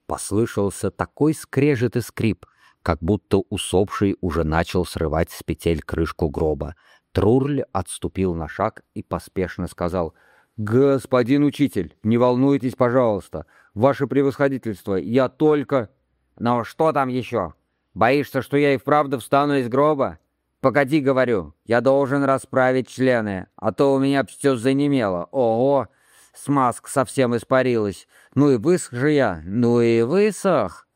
Послышался такой скрежет и скрип, как будто усопший уже начал срывать с петель крышку гроба. Трурль отступил на шаг и поспешно сказал «Господин учитель, не волнуйтесь, пожалуйста. Ваше превосходительство, я только...» «Ну что там еще? Боишься, что я и вправду встану из гроба?» «Погоди, говорю, я должен расправить члены, а то у меня все занемело. Ого, смазка совсем испарилась. Ну и высох же я, ну и высох.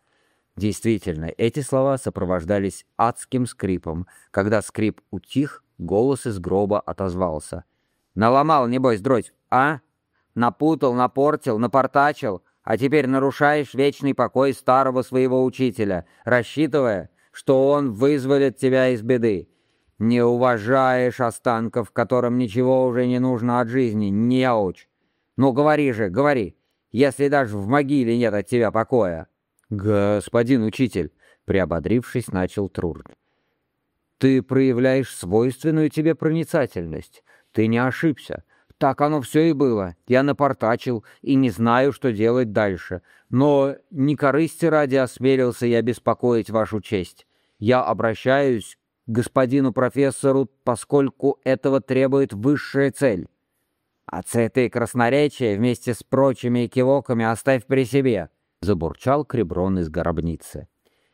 Действительно, эти слова сопровождались адским скрипом. Когда скрип утих, голос из гроба отозвался. «Наломал, небось, дроть, а? Напутал, напортил, напортачил, а теперь нарушаешь вечный покой старого своего учителя, рассчитывая, что он вызволит тебя из беды. Не уважаешь останков, которым ничего уже не нужно от жизни, неуч. Ну, говори же, говори, если даже в могиле нет от тебя покоя. Господин учитель, приободрившись, начал Трурд. Ты проявляешь свойственную тебе проницательность. Ты не ошибся. Так оно все и было. Я напортачил и не знаю, что делать дальше. Но не корысти ради осмелился я беспокоить вашу честь. Я обращаюсь к господину профессору, поскольку этого требует высшая цель. А цветы и красноречие вместе с прочими кивоками оставь при себе», — забурчал Креброн из гробницы.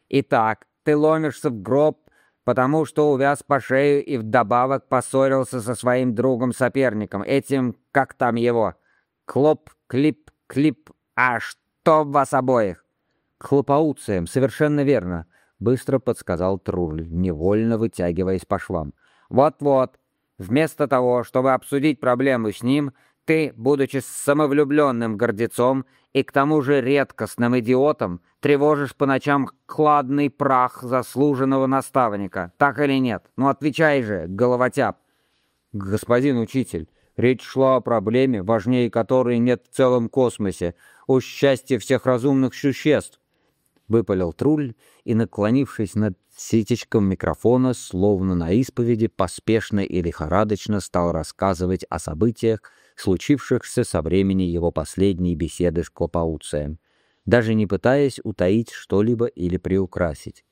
«Итак, ты ломишься в гроб, потому что увяз по шею и вдобавок поссорился со своим другом-соперником, этим, как там его, Клоп, Клип, Клип, а что вас обоих?» «Хлопауцием, совершенно верно», — быстро подсказал Труль, невольно вытягиваясь по швам. «Вот-вот, Вместо того, чтобы обсудить проблему с ним, ты, будучи самовлюбленным гордецом и к тому же редкостным идиотом, тревожишь по ночам кладный прах заслуженного наставника. Так или нет? Ну отвечай же, головотяп. Господин учитель, речь шла о проблеме, важнее которой нет в целом космосе, о счастье всех разумных существ. Выпалил Труль и, наклонившись над ситечком микрофона, словно на исповеди, поспешно и лихорадочно стал рассказывать о событиях, случившихся со времени его последней беседы с Клопауцием, даже не пытаясь утаить что-либо или приукрасить.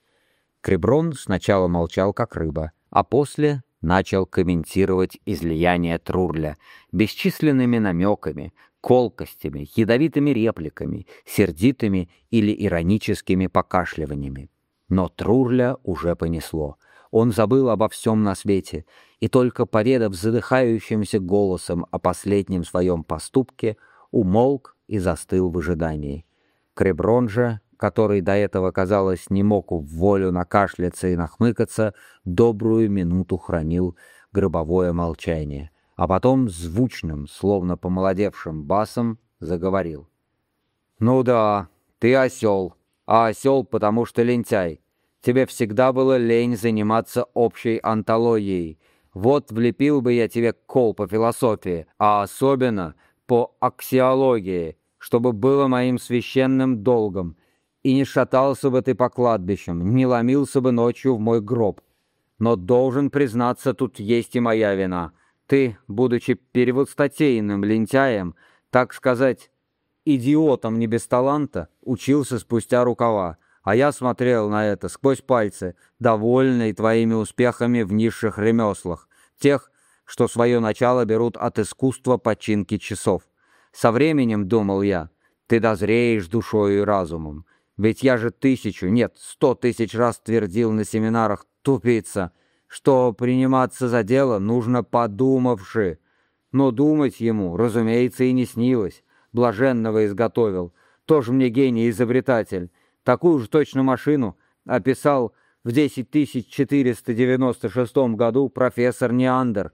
Креброн сначала молчал, как рыба, а после начал комментировать излияние Трурля бесчисленными намеками, колкостями, ядовитыми репликами, сердитыми или ироническими покашливаниями. Но Трурля уже понесло. Он забыл обо всем на свете, и только поведав задыхающимся голосом о последнем своем поступке, умолк и застыл в ожидании. Креброн же, который до этого, казалось, не мог в волю накашляться и нахмыкаться, добрую минуту хранил гробовое молчание, а потом звучным, словно помолодевшим басом, заговорил. «Ну да, ты осел, а осел, потому что лентяй. Тебе всегда было лень заниматься общей антологией. Вот влепил бы я тебе кол по философии, а особенно по аксиологии, чтобы было моим священным долгом, и не шатался бы ты по кладбищам, не ломился бы ночью в мой гроб. Но должен признаться, тут есть и моя вина. Ты, будучи переводстатейным лентяем, так сказать, идиотом не без таланта, учился спустя рукава, а я смотрел на это сквозь пальцы, довольный твоими успехами в низших ремеслах, тех, что свое начало берут от искусства починки часов. Со временем, думал я, ты дозреешь душою и разумом. Ведь я же тысячу, нет, сто тысяч раз твердил на семинарах, тупица, что приниматься за дело нужно подумавши. Но думать ему, разумеется, и не снилось. Блаженного изготовил. Тоже мне гений-изобретатель. Такую же точно машину описал в 10496 году профессор Неандер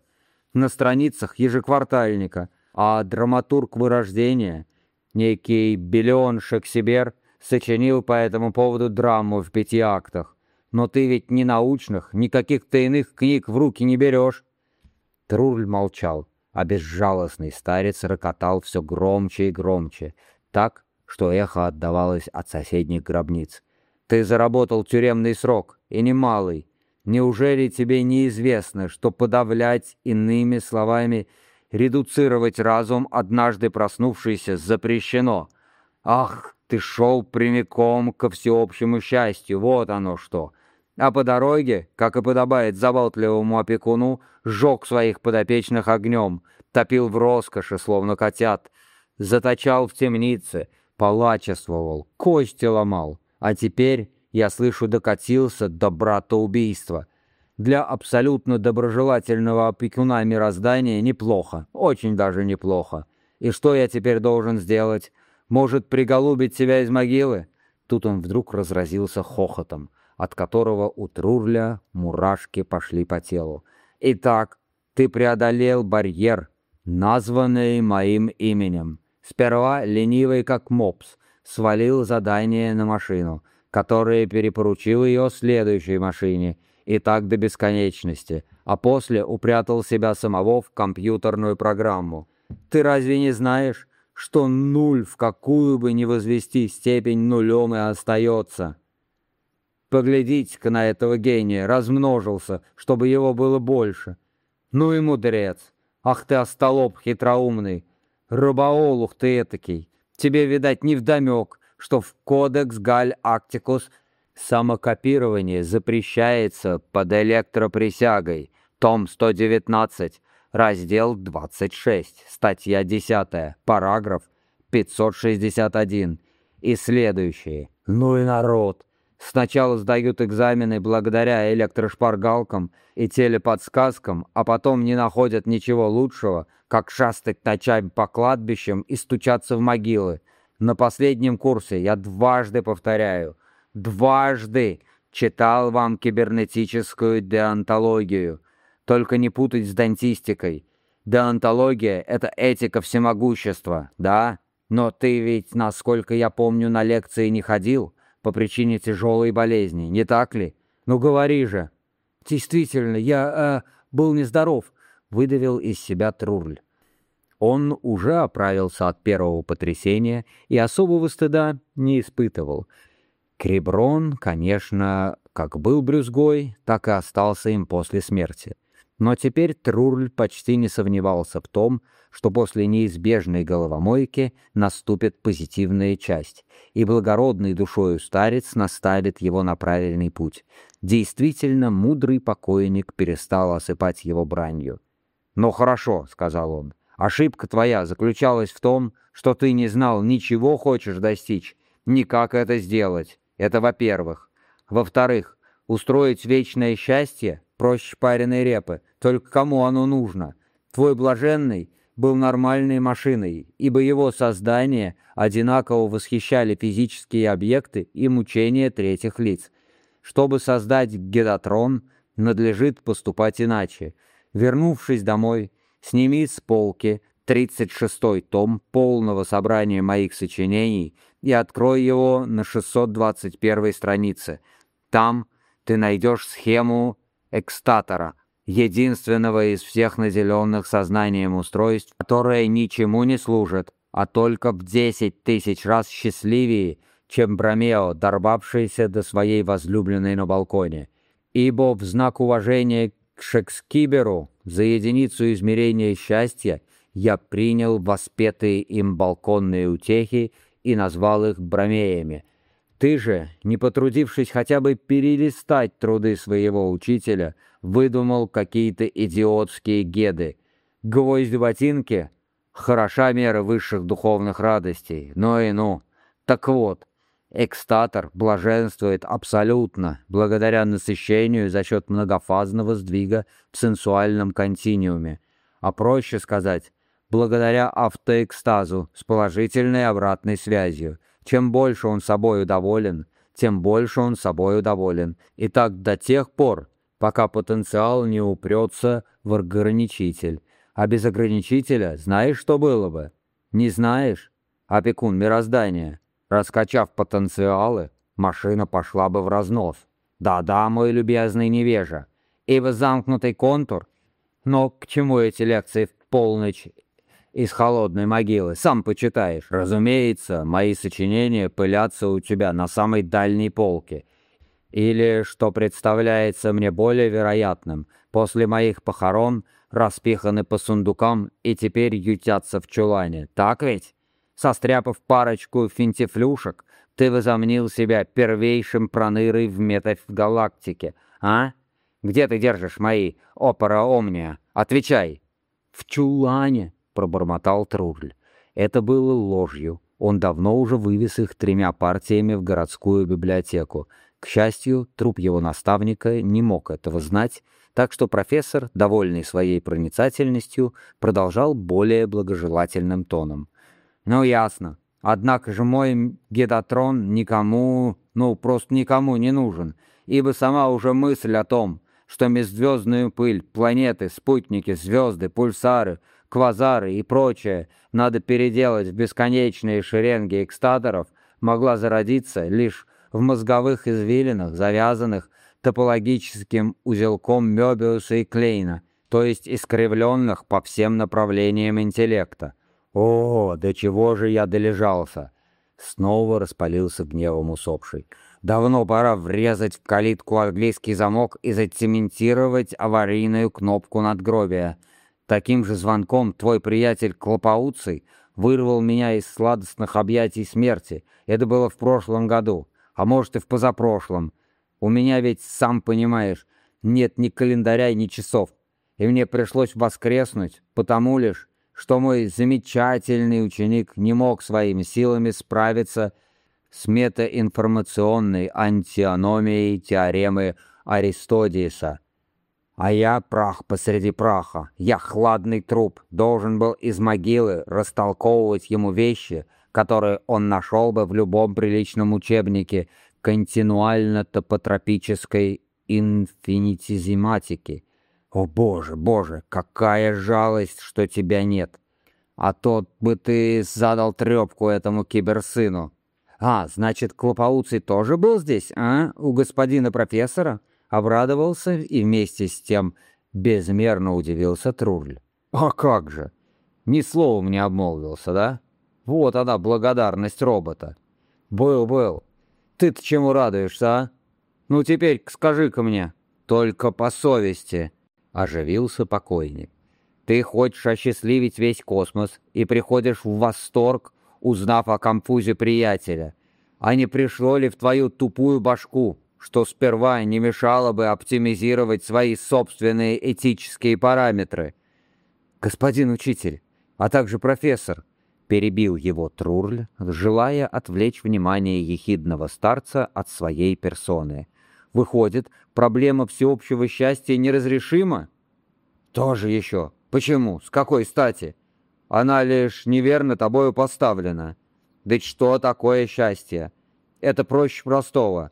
на страницах ежеквартальника, а драматург вырождения, некий Биллион Шекспир, сочинил по этому поводу драму в пяти актах. Но ты ведь ни научных, ни каких-то иных книг в руки не берешь. Труль молчал, а безжалостный старец рокотал все громче и громче, так, что эхо отдавалось от соседних гробниц. Ты заработал тюремный срок, и немалый. Неужели тебе неизвестно, что подавлять иными словами, редуцировать разум, однажды проснувшийся, запрещено? Ах, ты шел прямиком ко всеобщему счастью, вот оно что. А по дороге, как и подобает забалтливому опекуну, сжег своих подопечных огнем, топил в роскоши, словно котят, заточал в темнице, палачествовал, кости ломал. А теперь, я слышу, докатился до братоубийства. Для абсолютно доброжелательного опекуна мироздания неплохо, очень даже неплохо. И что я теперь должен сделать? Может, приголубить себя из могилы?» Тут он вдруг разразился хохотом, от которого у Трурля мурашки пошли по телу. «Итак, ты преодолел барьер, названный моим именем. Сперва ленивый как мопс, свалил задание на машину, которая перепоручил ее следующей машине, и так до бесконечности, а после упрятал себя самого в компьютерную программу. Ты разве не знаешь, что нуль в какую бы ни возвести степень нулем и остается? Поглядите-ка на этого гения, размножился, чтобы его было больше. Ну и мудрец. Ах ты, остолоп хитроумный, рыбаолух ты этакий. Тебе, видать, невдомек, что в кодекс Галь Актикус самокопирование запрещается под электроприсягой, том 119, раздел 26, статья 10, параграф 561 и следующие. Ну и народ! Сначала сдают экзамены благодаря электрошпаргалкам и телеподсказкам, а потом не находят ничего лучшего, как шастать ночами по кладбищам и стучаться в могилы. На последнем курсе я дважды повторяю, дважды читал вам кибернетическую деонтологию. Только не путать с дантистикой. Деонтология — это этика всемогущества, да? Но ты ведь, насколько я помню, на лекции не ходил по причине тяжелой болезни, не так ли? Ну говори же. Действительно, я э, был нездоров, выдавил из себя Трурль. Он уже оправился от первого потрясения и особого стыда не испытывал. Креброн, конечно, как был брюзгой, так и остался им после смерти. Но теперь Трурль почти не сомневался в том, что после неизбежной головомойки наступит позитивная часть, и благородный душою старец наставит его на правильный путь. Действительно, мудрый покойник перестал осыпать его бранью. «Ну хорошо», — сказал он, — «ошибка твоя заключалась в том, что ты не знал, ничего хочешь достичь, ни как это сделать. Это во-первых. Во-вторых, устроить вечное счастье проще пареной репы, только кому оно нужно? Твой блаженный был нормальной машиной, ибо его создание одинаково восхищали физические объекты и мучения третьих лиц. Чтобы создать гедатрон, надлежит поступать иначе. Вернувшись домой, сними с полки 36-й том полного собрания моих сочинений и открой его на 621 странице. Там ты найдешь схему экстатора, единственного из всех наделенных сознанием устройств, которое ничему не служит, а только в десять тысяч раз счастливее, чем Бромео, дорвавшийся до своей возлюбленной на балконе. Ибо в знак уважения к Шекскиберу за единицу измерения счастья я принял воспетые им балконные утехи и назвал их бромеями, ты же, не потрудившись хотя бы перелистать труды своего учителя, выдумал какие-то идиотские геды. Гвоздь в ботинке — хороша мера высших духовных радостей, но и ну. Так вот, экстатор блаженствует абсолютно, благодаря насыщению за счет многофазного сдвига в сенсуальном континууме, а проще сказать, благодаря автоэкстазу с положительной обратной связью — чем больше он собою доволен, тем больше он собою доволен. И так до тех пор, пока потенциал не упрется в ограничитель. А без ограничителя знаешь, что было бы? Не знаешь? Опекун мироздания. Раскачав потенциалы, машина пошла бы в разнос. Да-да, мой любезный невежа. Ибо замкнутый контур. Но к чему эти лекции в полночь из холодной могилы? Сам почитаешь. Разумеется, мои сочинения пылятся у тебя на самой дальней полке. Или, что представляется мне более вероятным, после моих похорон распиханы по сундукам и теперь ютятся в чулане. Так ведь? Состряпав парочку финтифлюшек, ты возомнил себя первейшим пронырой в метагалактике, а? Где ты держишь мои опера омния? Отвечай!» «В чулане», — пробормотал Трубль. Это было ложью. Он давно уже вывез их тремя партиями в городскую библиотеку. К счастью, труп его наставника не мог этого знать, так что профессор, довольный своей проницательностью, продолжал более благожелательным тоном. Ну, ясно. Однако же мой гедатрон никому, ну, просто никому не нужен, ибо сама уже мысль о том, что межзвездную пыль, планеты, спутники, звезды, пульсары, квазары и прочее надо переделать в бесконечные шеренги экстаторов, могла зародиться лишь в мозговых извилинах, завязанных топологическим узелком Мёбиуса и Клейна, то есть искривленных по всем направлениям интеллекта. «О, до чего же я долежался!» Снова распалился гневом усопший. «Давно пора врезать в калитку английский замок и зацементировать аварийную кнопку надгробия. Таким же звонком твой приятель Клопауций вырвал меня из сладостных объятий смерти. Это было в прошлом году, а может и в позапрошлом. У меня ведь, сам понимаешь, нет ни календаря, ни часов, и мне пришлось воскреснуть, потому лишь, что мой замечательный ученик не мог своими силами справиться с метаинформационной антиономией теоремы Аристодиеса. А я прах посреди праха, я хладный труп, должен был из могилы растолковывать ему вещи, которые он нашел бы в любом приличном учебнике континуально-топотропической инфинитизиматики — о, боже, боже, какая жалость, что тебя нет. А то бы ты задал трепку этому киберсыну. А, значит, Клопауций тоже был здесь, а, у господина профессора? Обрадовался и вместе с тем безмерно удивился Трурль. А как же? Ни словом не обмолвился, да? Вот она, благодарность робота. Был, был. Ты-то чему радуешься, а? Ну теперь скажи-ка мне, только по совести, Оживился покойник. Ты хочешь осчастливить весь космос и приходишь в восторг, узнав о конфузе приятеля. А не пришло ли в твою тупую башку, что сперва не мешало бы оптимизировать свои собственные этические параметры? Господин учитель, а также профессор, перебил его Трурль, желая отвлечь внимание ехидного старца от своей персоны — Выходит, проблема всеобщего счастья неразрешима? Тоже еще. Почему? С какой стати? Она лишь неверно тобою поставлена. Да что такое счастье? Это проще простого.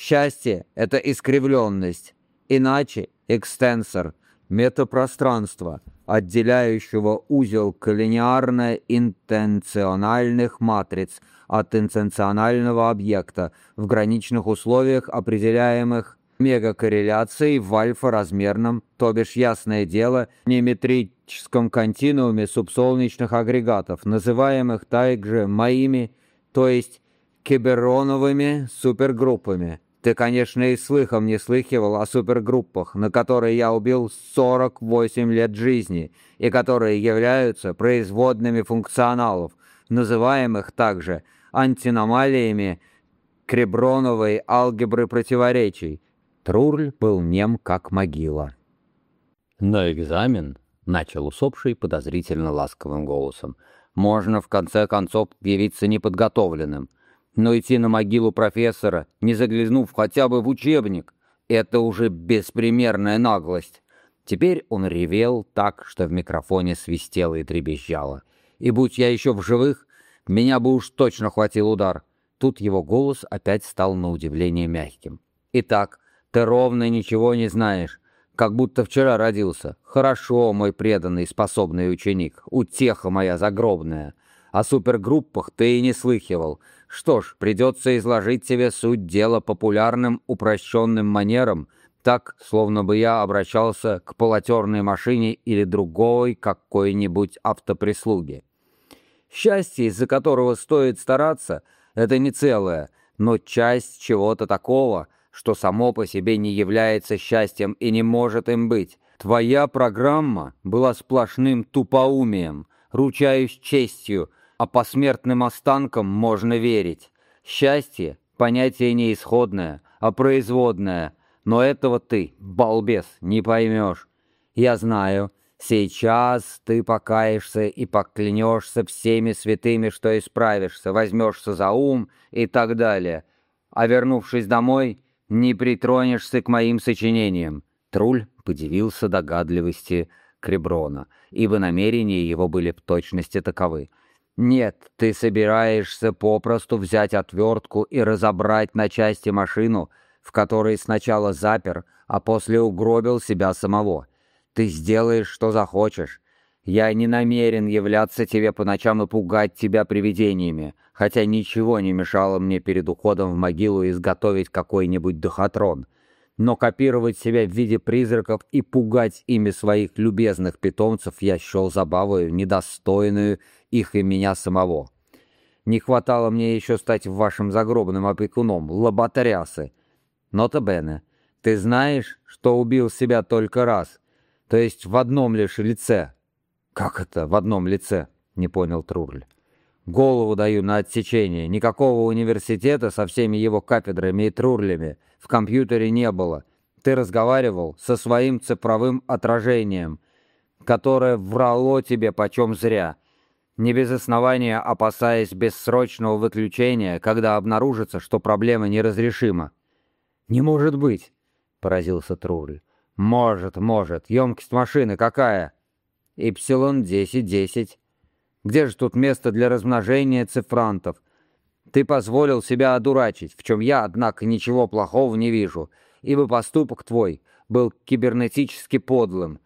Счастье — это искривленность. Иначе экстенсор, метапространство, отделяющего узел коллинеарно-интенциональных матриц — от интенционального объекта в граничных условиях, определяемых мегакорреляцией в альфа-размерном, то бишь, ясное дело, неметрическом континууме субсолнечных агрегатов, называемых также моими, то есть кибероновыми супергруппами. Ты, конечно, и слыхом не слыхивал о супергруппах, на которые я убил 48 лет жизни, и которые являются производными функционалов, называемых также антиномалиями креброновой алгебры противоречий. Трурль был нем, как могила. «На экзамен?» — начал усопший подозрительно ласковым голосом. «Можно, в конце концов, явиться неподготовленным. Но идти на могилу профессора, не заглянув хотя бы в учебник, это уже беспримерная наглость». Теперь он ревел так, что в микрофоне свистело и требезжало. И будь я еще в живых, меня бы уж точно хватил удар. Тут его голос опять стал на удивление мягким. «Итак, ты ровно ничего не знаешь, как будто вчера родился. Хорошо, мой преданный способный ученик, утеха моя загробная. О супергруппах ты и не слыхивал. Что ж, придется изложить тебе суть дела популярным упрощенным манером, так, словно бы я обращался к полотерной машине или другой какой-нибудь автоприслуги. Счастье, из-за которого стоит стараться, это не целое, но часть чего-то такого, что само по себе не является счастьем и не может им быть. Твоя программа была сплошным тупоумием, ручаюсь честью, а посмертным останкам можно верить. Счастье — понятие не исходное, а производное, но этого ты, балбес, не поймешь. Я знаю, сейчас ты покаешься и поклянешься всеми святыми, что исправишься, возьмешься за ум и так далее. А вернувшись домой, не притронешься к моим сочинениям. Труль подивился догадливости Креброна, ибо намерения его были в точности таковы. Нет, ты собираешься попросту взять отвертку и разобрать на части машину, в которой сначала запер, а после угробил себя самого. Ты сделаешь, что захочешь. Я не намерен являться тебе по ночам и пугать тебя привидениями, хотя ничего не мешало мне перед уходом в могилу изготовить какой-нибудь духотрон. Но копировать себя в виде призраков и пугать ими своих любезных питомцев я счел забавою, недостойную их и меня самого. Не хватало мне еще стать вашим загробным опекуном, лоботрясы. Нота Бене, ты знаешь, что убил себя только раз, то есть в одном лишь лице. Как это в одном лице? Не понял Трурль. Голову даю на отсечение. Никакого университета со всеми его кафедрами и трурлями в компьютере не было. Ты разговаривал со своим цифровым отражением, которое врало тебе почем зря — не без основания опасаясь бессрочного выключения, когда обнаружится, что проблема неразрешима. «Не может быть!» — поразился Труль. «Может, может. Емкость машины какая?» «Ипсилон-10-10. Где же тут место для размножения цифрантов? Ты позволил себя одурачить, в чем я, однако, ничего плохого не вижу, ибо поступок твой был кибернетически подлым.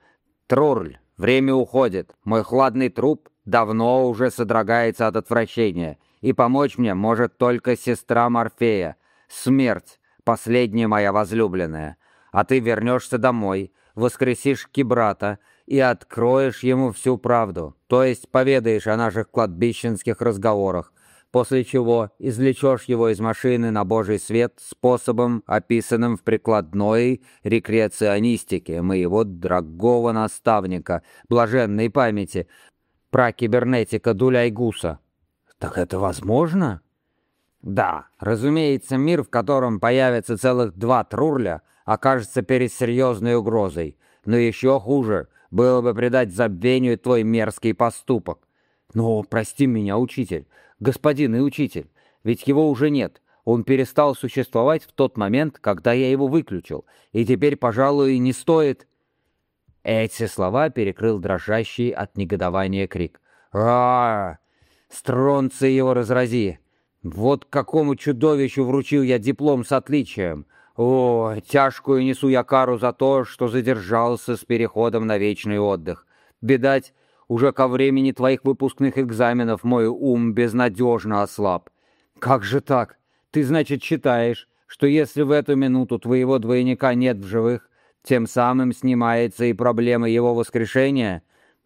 Трорль, время уходит. Мой хладный труп давно уже содрогается от отвращения, и помочь мне может только сестра Морфея. Смерть, последняя моя возлюбленная. А ты вернешься домой, воскресишь Кибрата и откроешь ему всю правду, то есть поведаешь о наших кладбищенских разговорах, после чего извлечешь его из машины на божий свет способом, описанным в прикладной рекреационистике моего дорогого наставника, блаженной памяти, про кибернетика Дуляйгуса. Так это возможно? Да, разумеется, мир, в котором появится целых два трурля, окажется перед серьезной угрозой. Но еще хуже было бы предать забвению твой мерзкий поступок. Но прости меня, учитель, господин и учитель, ведь его уже нет. Он перестал существовать в тот момент, когда я его выключил, и теперь, пожалуй, не стоит... Эти слова перекрыл дрожащий от негодования крик. а Стронцы его разрази! Вот какому чудовищу вручил я диплом с отличием! О, тяжкую несу я кару за то, что задержался с переходом на вечный отдых. Бедать, уже ко времени твоих выпускных экзаменов мой ум безнадежно ослаб. Как же так? Ты, значит, считаешь, что если в эту минуту твоего двойника нет в живых, тем самым снимается и проблема его воскрешения.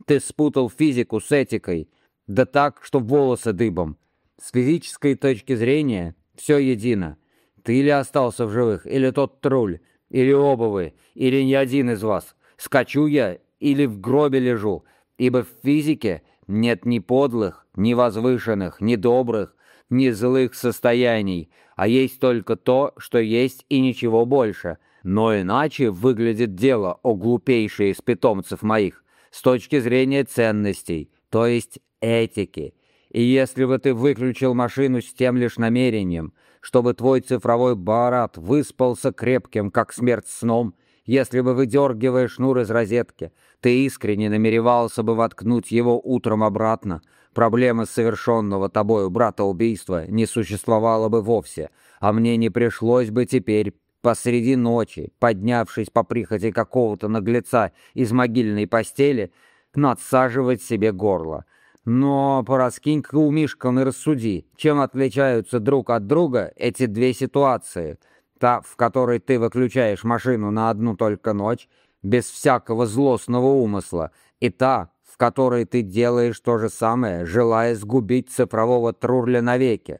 Ты спутал физику с этикой, да так, что волосы дыбом. С физической точки зрения все едино. Ты или остался в живых, или тот труль, или оба вы, или ни один из вас. Скачу я или в гробе лежу, ибо в физике нет ни подлых, ни возвышенных, ни добрых, ни злых состояний, а есть только то, что есть и ничего больше — но иначе выглядит дело, о глупейшие из питомцев моих, с точки зрения ценностей, то есть этики. И если бы ты выключил машину с тем лишь намерением, чтобы твой цифровой барат выспался крепким, как смерть сном, Если бы выдергивая шнур из розетки, ты искренне намеревался бы воткнуть его утром обратно, проблемы совершенного тобою брата-убийства не существовало бы вовсе, а мне не пришлось бы теперь посреди ночи, поднявшись по прихоти какого-то наглеца из могильной постели, надсаживать себе горло. Но пораскинь-ка умишком и рассуди, чем отличаются друг от друга эти две ситуации. Та, в которой ты выключаешь машину на одну только ночь, без всякого злостного умысла, и та, в которой ты делаешь то же самое, желая сгубить цифрового трурля навеки.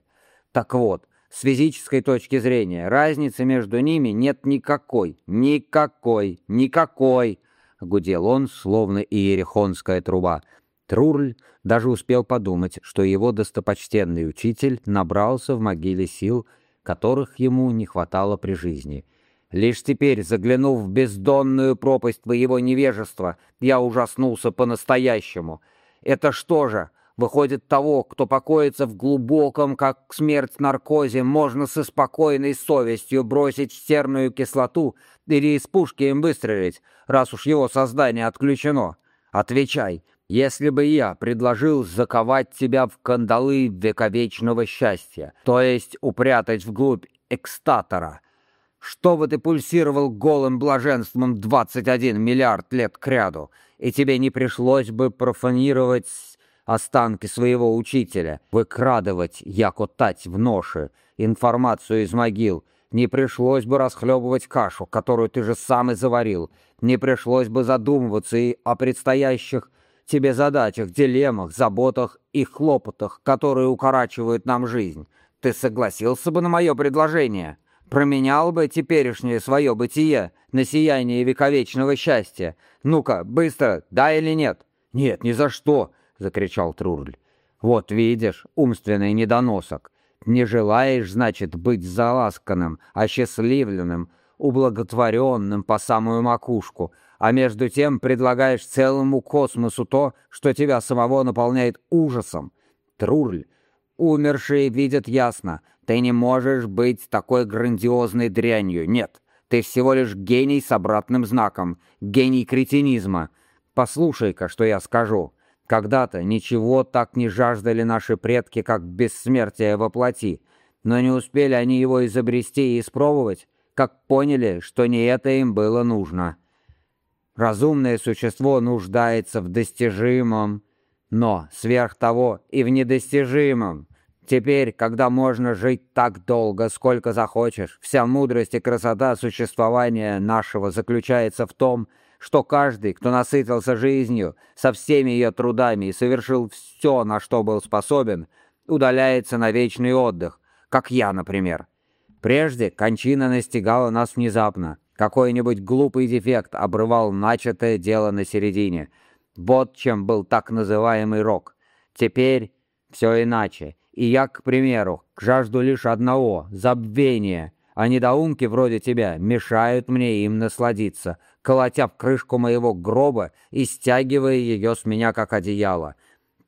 Так вот, с физической точки зрения, разницы между ними нет никакой, никакой, никакой, — гудел он, словно иерихонская труба. Трурль даже успел подумать, что его достопочтенный учитель набрался в могиле сил, которых ему не хватало при жизни. Лишь теперь, заглянув в бездонную пропасть твоего невежества, я ужаснулся по-настоящему. Это что же, выходит того, кто покоится в глубоком, как смерть наркозе, можно со спокойной совестью бросить в серную кислоту или из пушки им выстрелить, раз уж его создание отключено? Отвечай, если бы я предложил заковать тебя в кандалы вековечного счастья, то есть упрятать вглубь экстатора, что бы ты пульсировал голым блаженством 21 миллиард лет кряду, и тебе не пришлось бы профанировать останки своего учителя, выкрадывать, яко тать в ноши, информацию из могил, не пришлось бы расхлебывать кашу, которую ты же сам и заварил, не пришлось бы задумываться и о предстоящих тебе задачах, дилеммах, заботах и хлопотах, которые укорачивают нам жизнь. Ты согласился бы на мое предложение? Променял бы теперешнее свое бытие на сияние вековечного счастья? Ну-ка, быстро, да или нет? Нет, ни за что, — закричал Трурль. Вот видишь, умственный недоносок. Не желаешь, значит, быть заласканным, осчастливленным, ублаготворенным по самую макушку, а между тем предлагаешь целому космосу то, что тебя самого наполняет ужасом. Трурль, умершие видят ясно, ты не можешь быть такой грандиозной дрянью, нет. Ты всего лишь гений с обратным знаком, гений кретинизма. Послушай-ка, что я скажу. Когда-то ничего так не жаждали наши предки, как бессмертие во плоти, но не успели они его изобрести и испробовать, как поняли, что не это им было нужно. Разумное существо нуждается в достижимом, но сверх того и в недостижимом. Теперь, когда можно жить так долго, сколько захочешь, вся мудрость и красота существования нашего заключается в том, что каждый, кто насытился жизнью, со всеми ее трудами и совершил все, на что был способен, удаляется на вечный отдых, как я, например. Прежде кончина настигала нас внезапно. Какой-нибудь глупый дефект обрывал начатое дело на середине. Вот чем был так называемый рок. Теперь все иначе. И я, к примеру, жажду лишь одного — забвения, а недоумки вроде тебя мешают мне им насладиться, колотя в крышку моего гроба и стягивая ее с меня, как одеяло.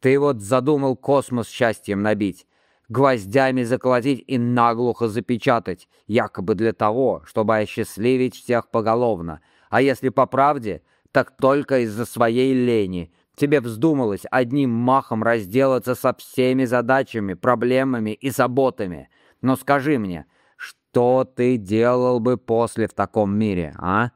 Ты вот задумал космос счастьем набить гвоздями заколотить и наглухо запечатать, якобы для того, чтобы осчастливить всех поголовно. А если по правде, так только из-за своей лени. Тебе вздумалось одним махом разделаться со всеми задачами, проблемами и заботами. Но скажи мне, что ты делал бы после в таком мире, а?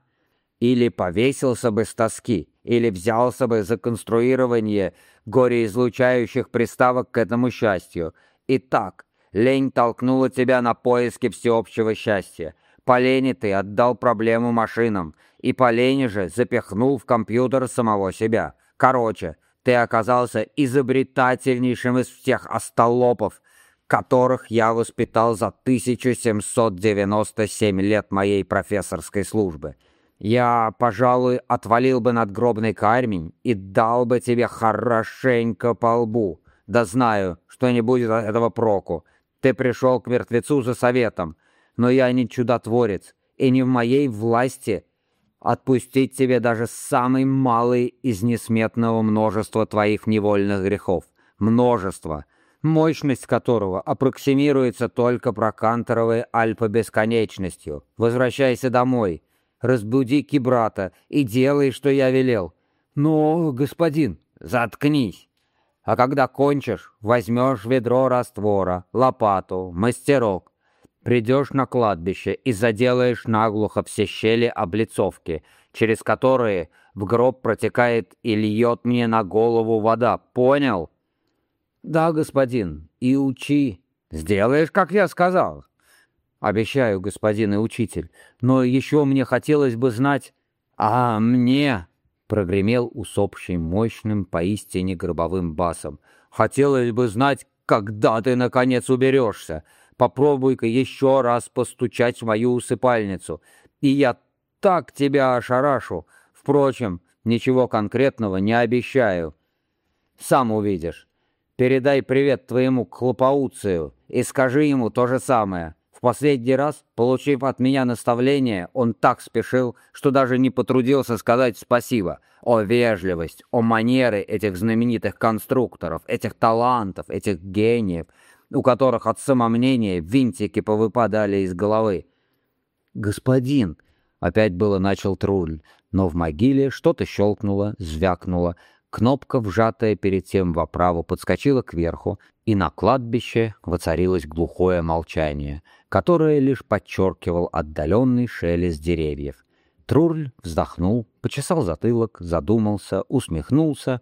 Или повесился бы с тоски, или взялся бы за конструирование гореизлучающих приставок к этому счастью, Итак, лень толкнула тебя на поиски всеобщего счастья. По лени ты отдал проблему машинам, и по лени же запихнул в компьютер самого себя. Короче, ты оказался изобретательнейшим из всех остолопов, которых я воспитал за 1797 лет моей профессорской службы. Я, пожалуй, отвалил бы надгробный камень и дал бы тебе хорошенько по лбу. Да знаю, что не будет от этого проку. Ты пришел к мертвецу за советом, но я не чудотворец, и не в моей власти отпустить тебе даже самый малый из несметного множества твоих невольных грехов. Множество, мощность которого аппроксимируется только проканторовой альпа-бесконечностью. Возвращайся домой. Разбуди кибрата и делай, что я велел. Но, господин, заткнись. А когда кончишь, возьмешь ведро раствора, лопату, мастерок. Придешь на кладбище и заделаешь наглухо все щели облицовки, через которые в гроб протекает и льет мне на голову вода. Понял? Да, господин, и учи. Сделаешь, как я сказал. Обещаю, господин и учитель, но еще мне хотелось бы знать... А мне прогремел усопший мощным, поистине гробовым басом. «Хотелось бы знать, когда ты, наконец, уберешься. Попробуй-ка еще раз постучать в мою усыпальницу, и я так тебя ошарашу. Впрочем, ничего конкретного не обещаю. Сам увидишь. Передай привет твоему Клопауцию и скажи ему то же самое последний раз, получив от меня наставление, он так спешил, что даже не потрудился сказать спасибо. О вежливость, о манеры этих знаменитых конструкторов, этих талантов, этих гениев, у которых от самомнения винтики повыпадали из головы. «Господин!» — опять было начал Труль, но в могиле что-то щелкнуло, звякнуло, Кнопка, вжатая перед тем в оправу, подскочила кверху, и на кладбище воцарилось глухое молчание, которое лишь подчеркивал отдаленный шелест деревьев. Трурль вздохнул, почесал затылок, задумался, усмехнулся,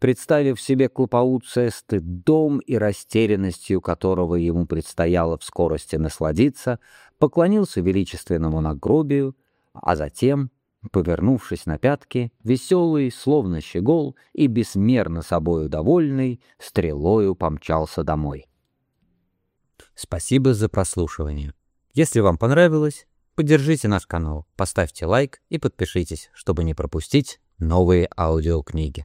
представив себе Клопауция стыдом и растерянностью, которого ему предстояло в скорости насладиться, поклонился величественному нагробию, а затем Повернувшись на пятки, веселый, словно щегол, и бессмерно собою довольный, стрелою помчался домой. Спасибо за прослушивание. Если вам понравилось, поддержите наш канал, поставьте лайк и подпишитесь, чтобы не пропустить новые аудиокниги.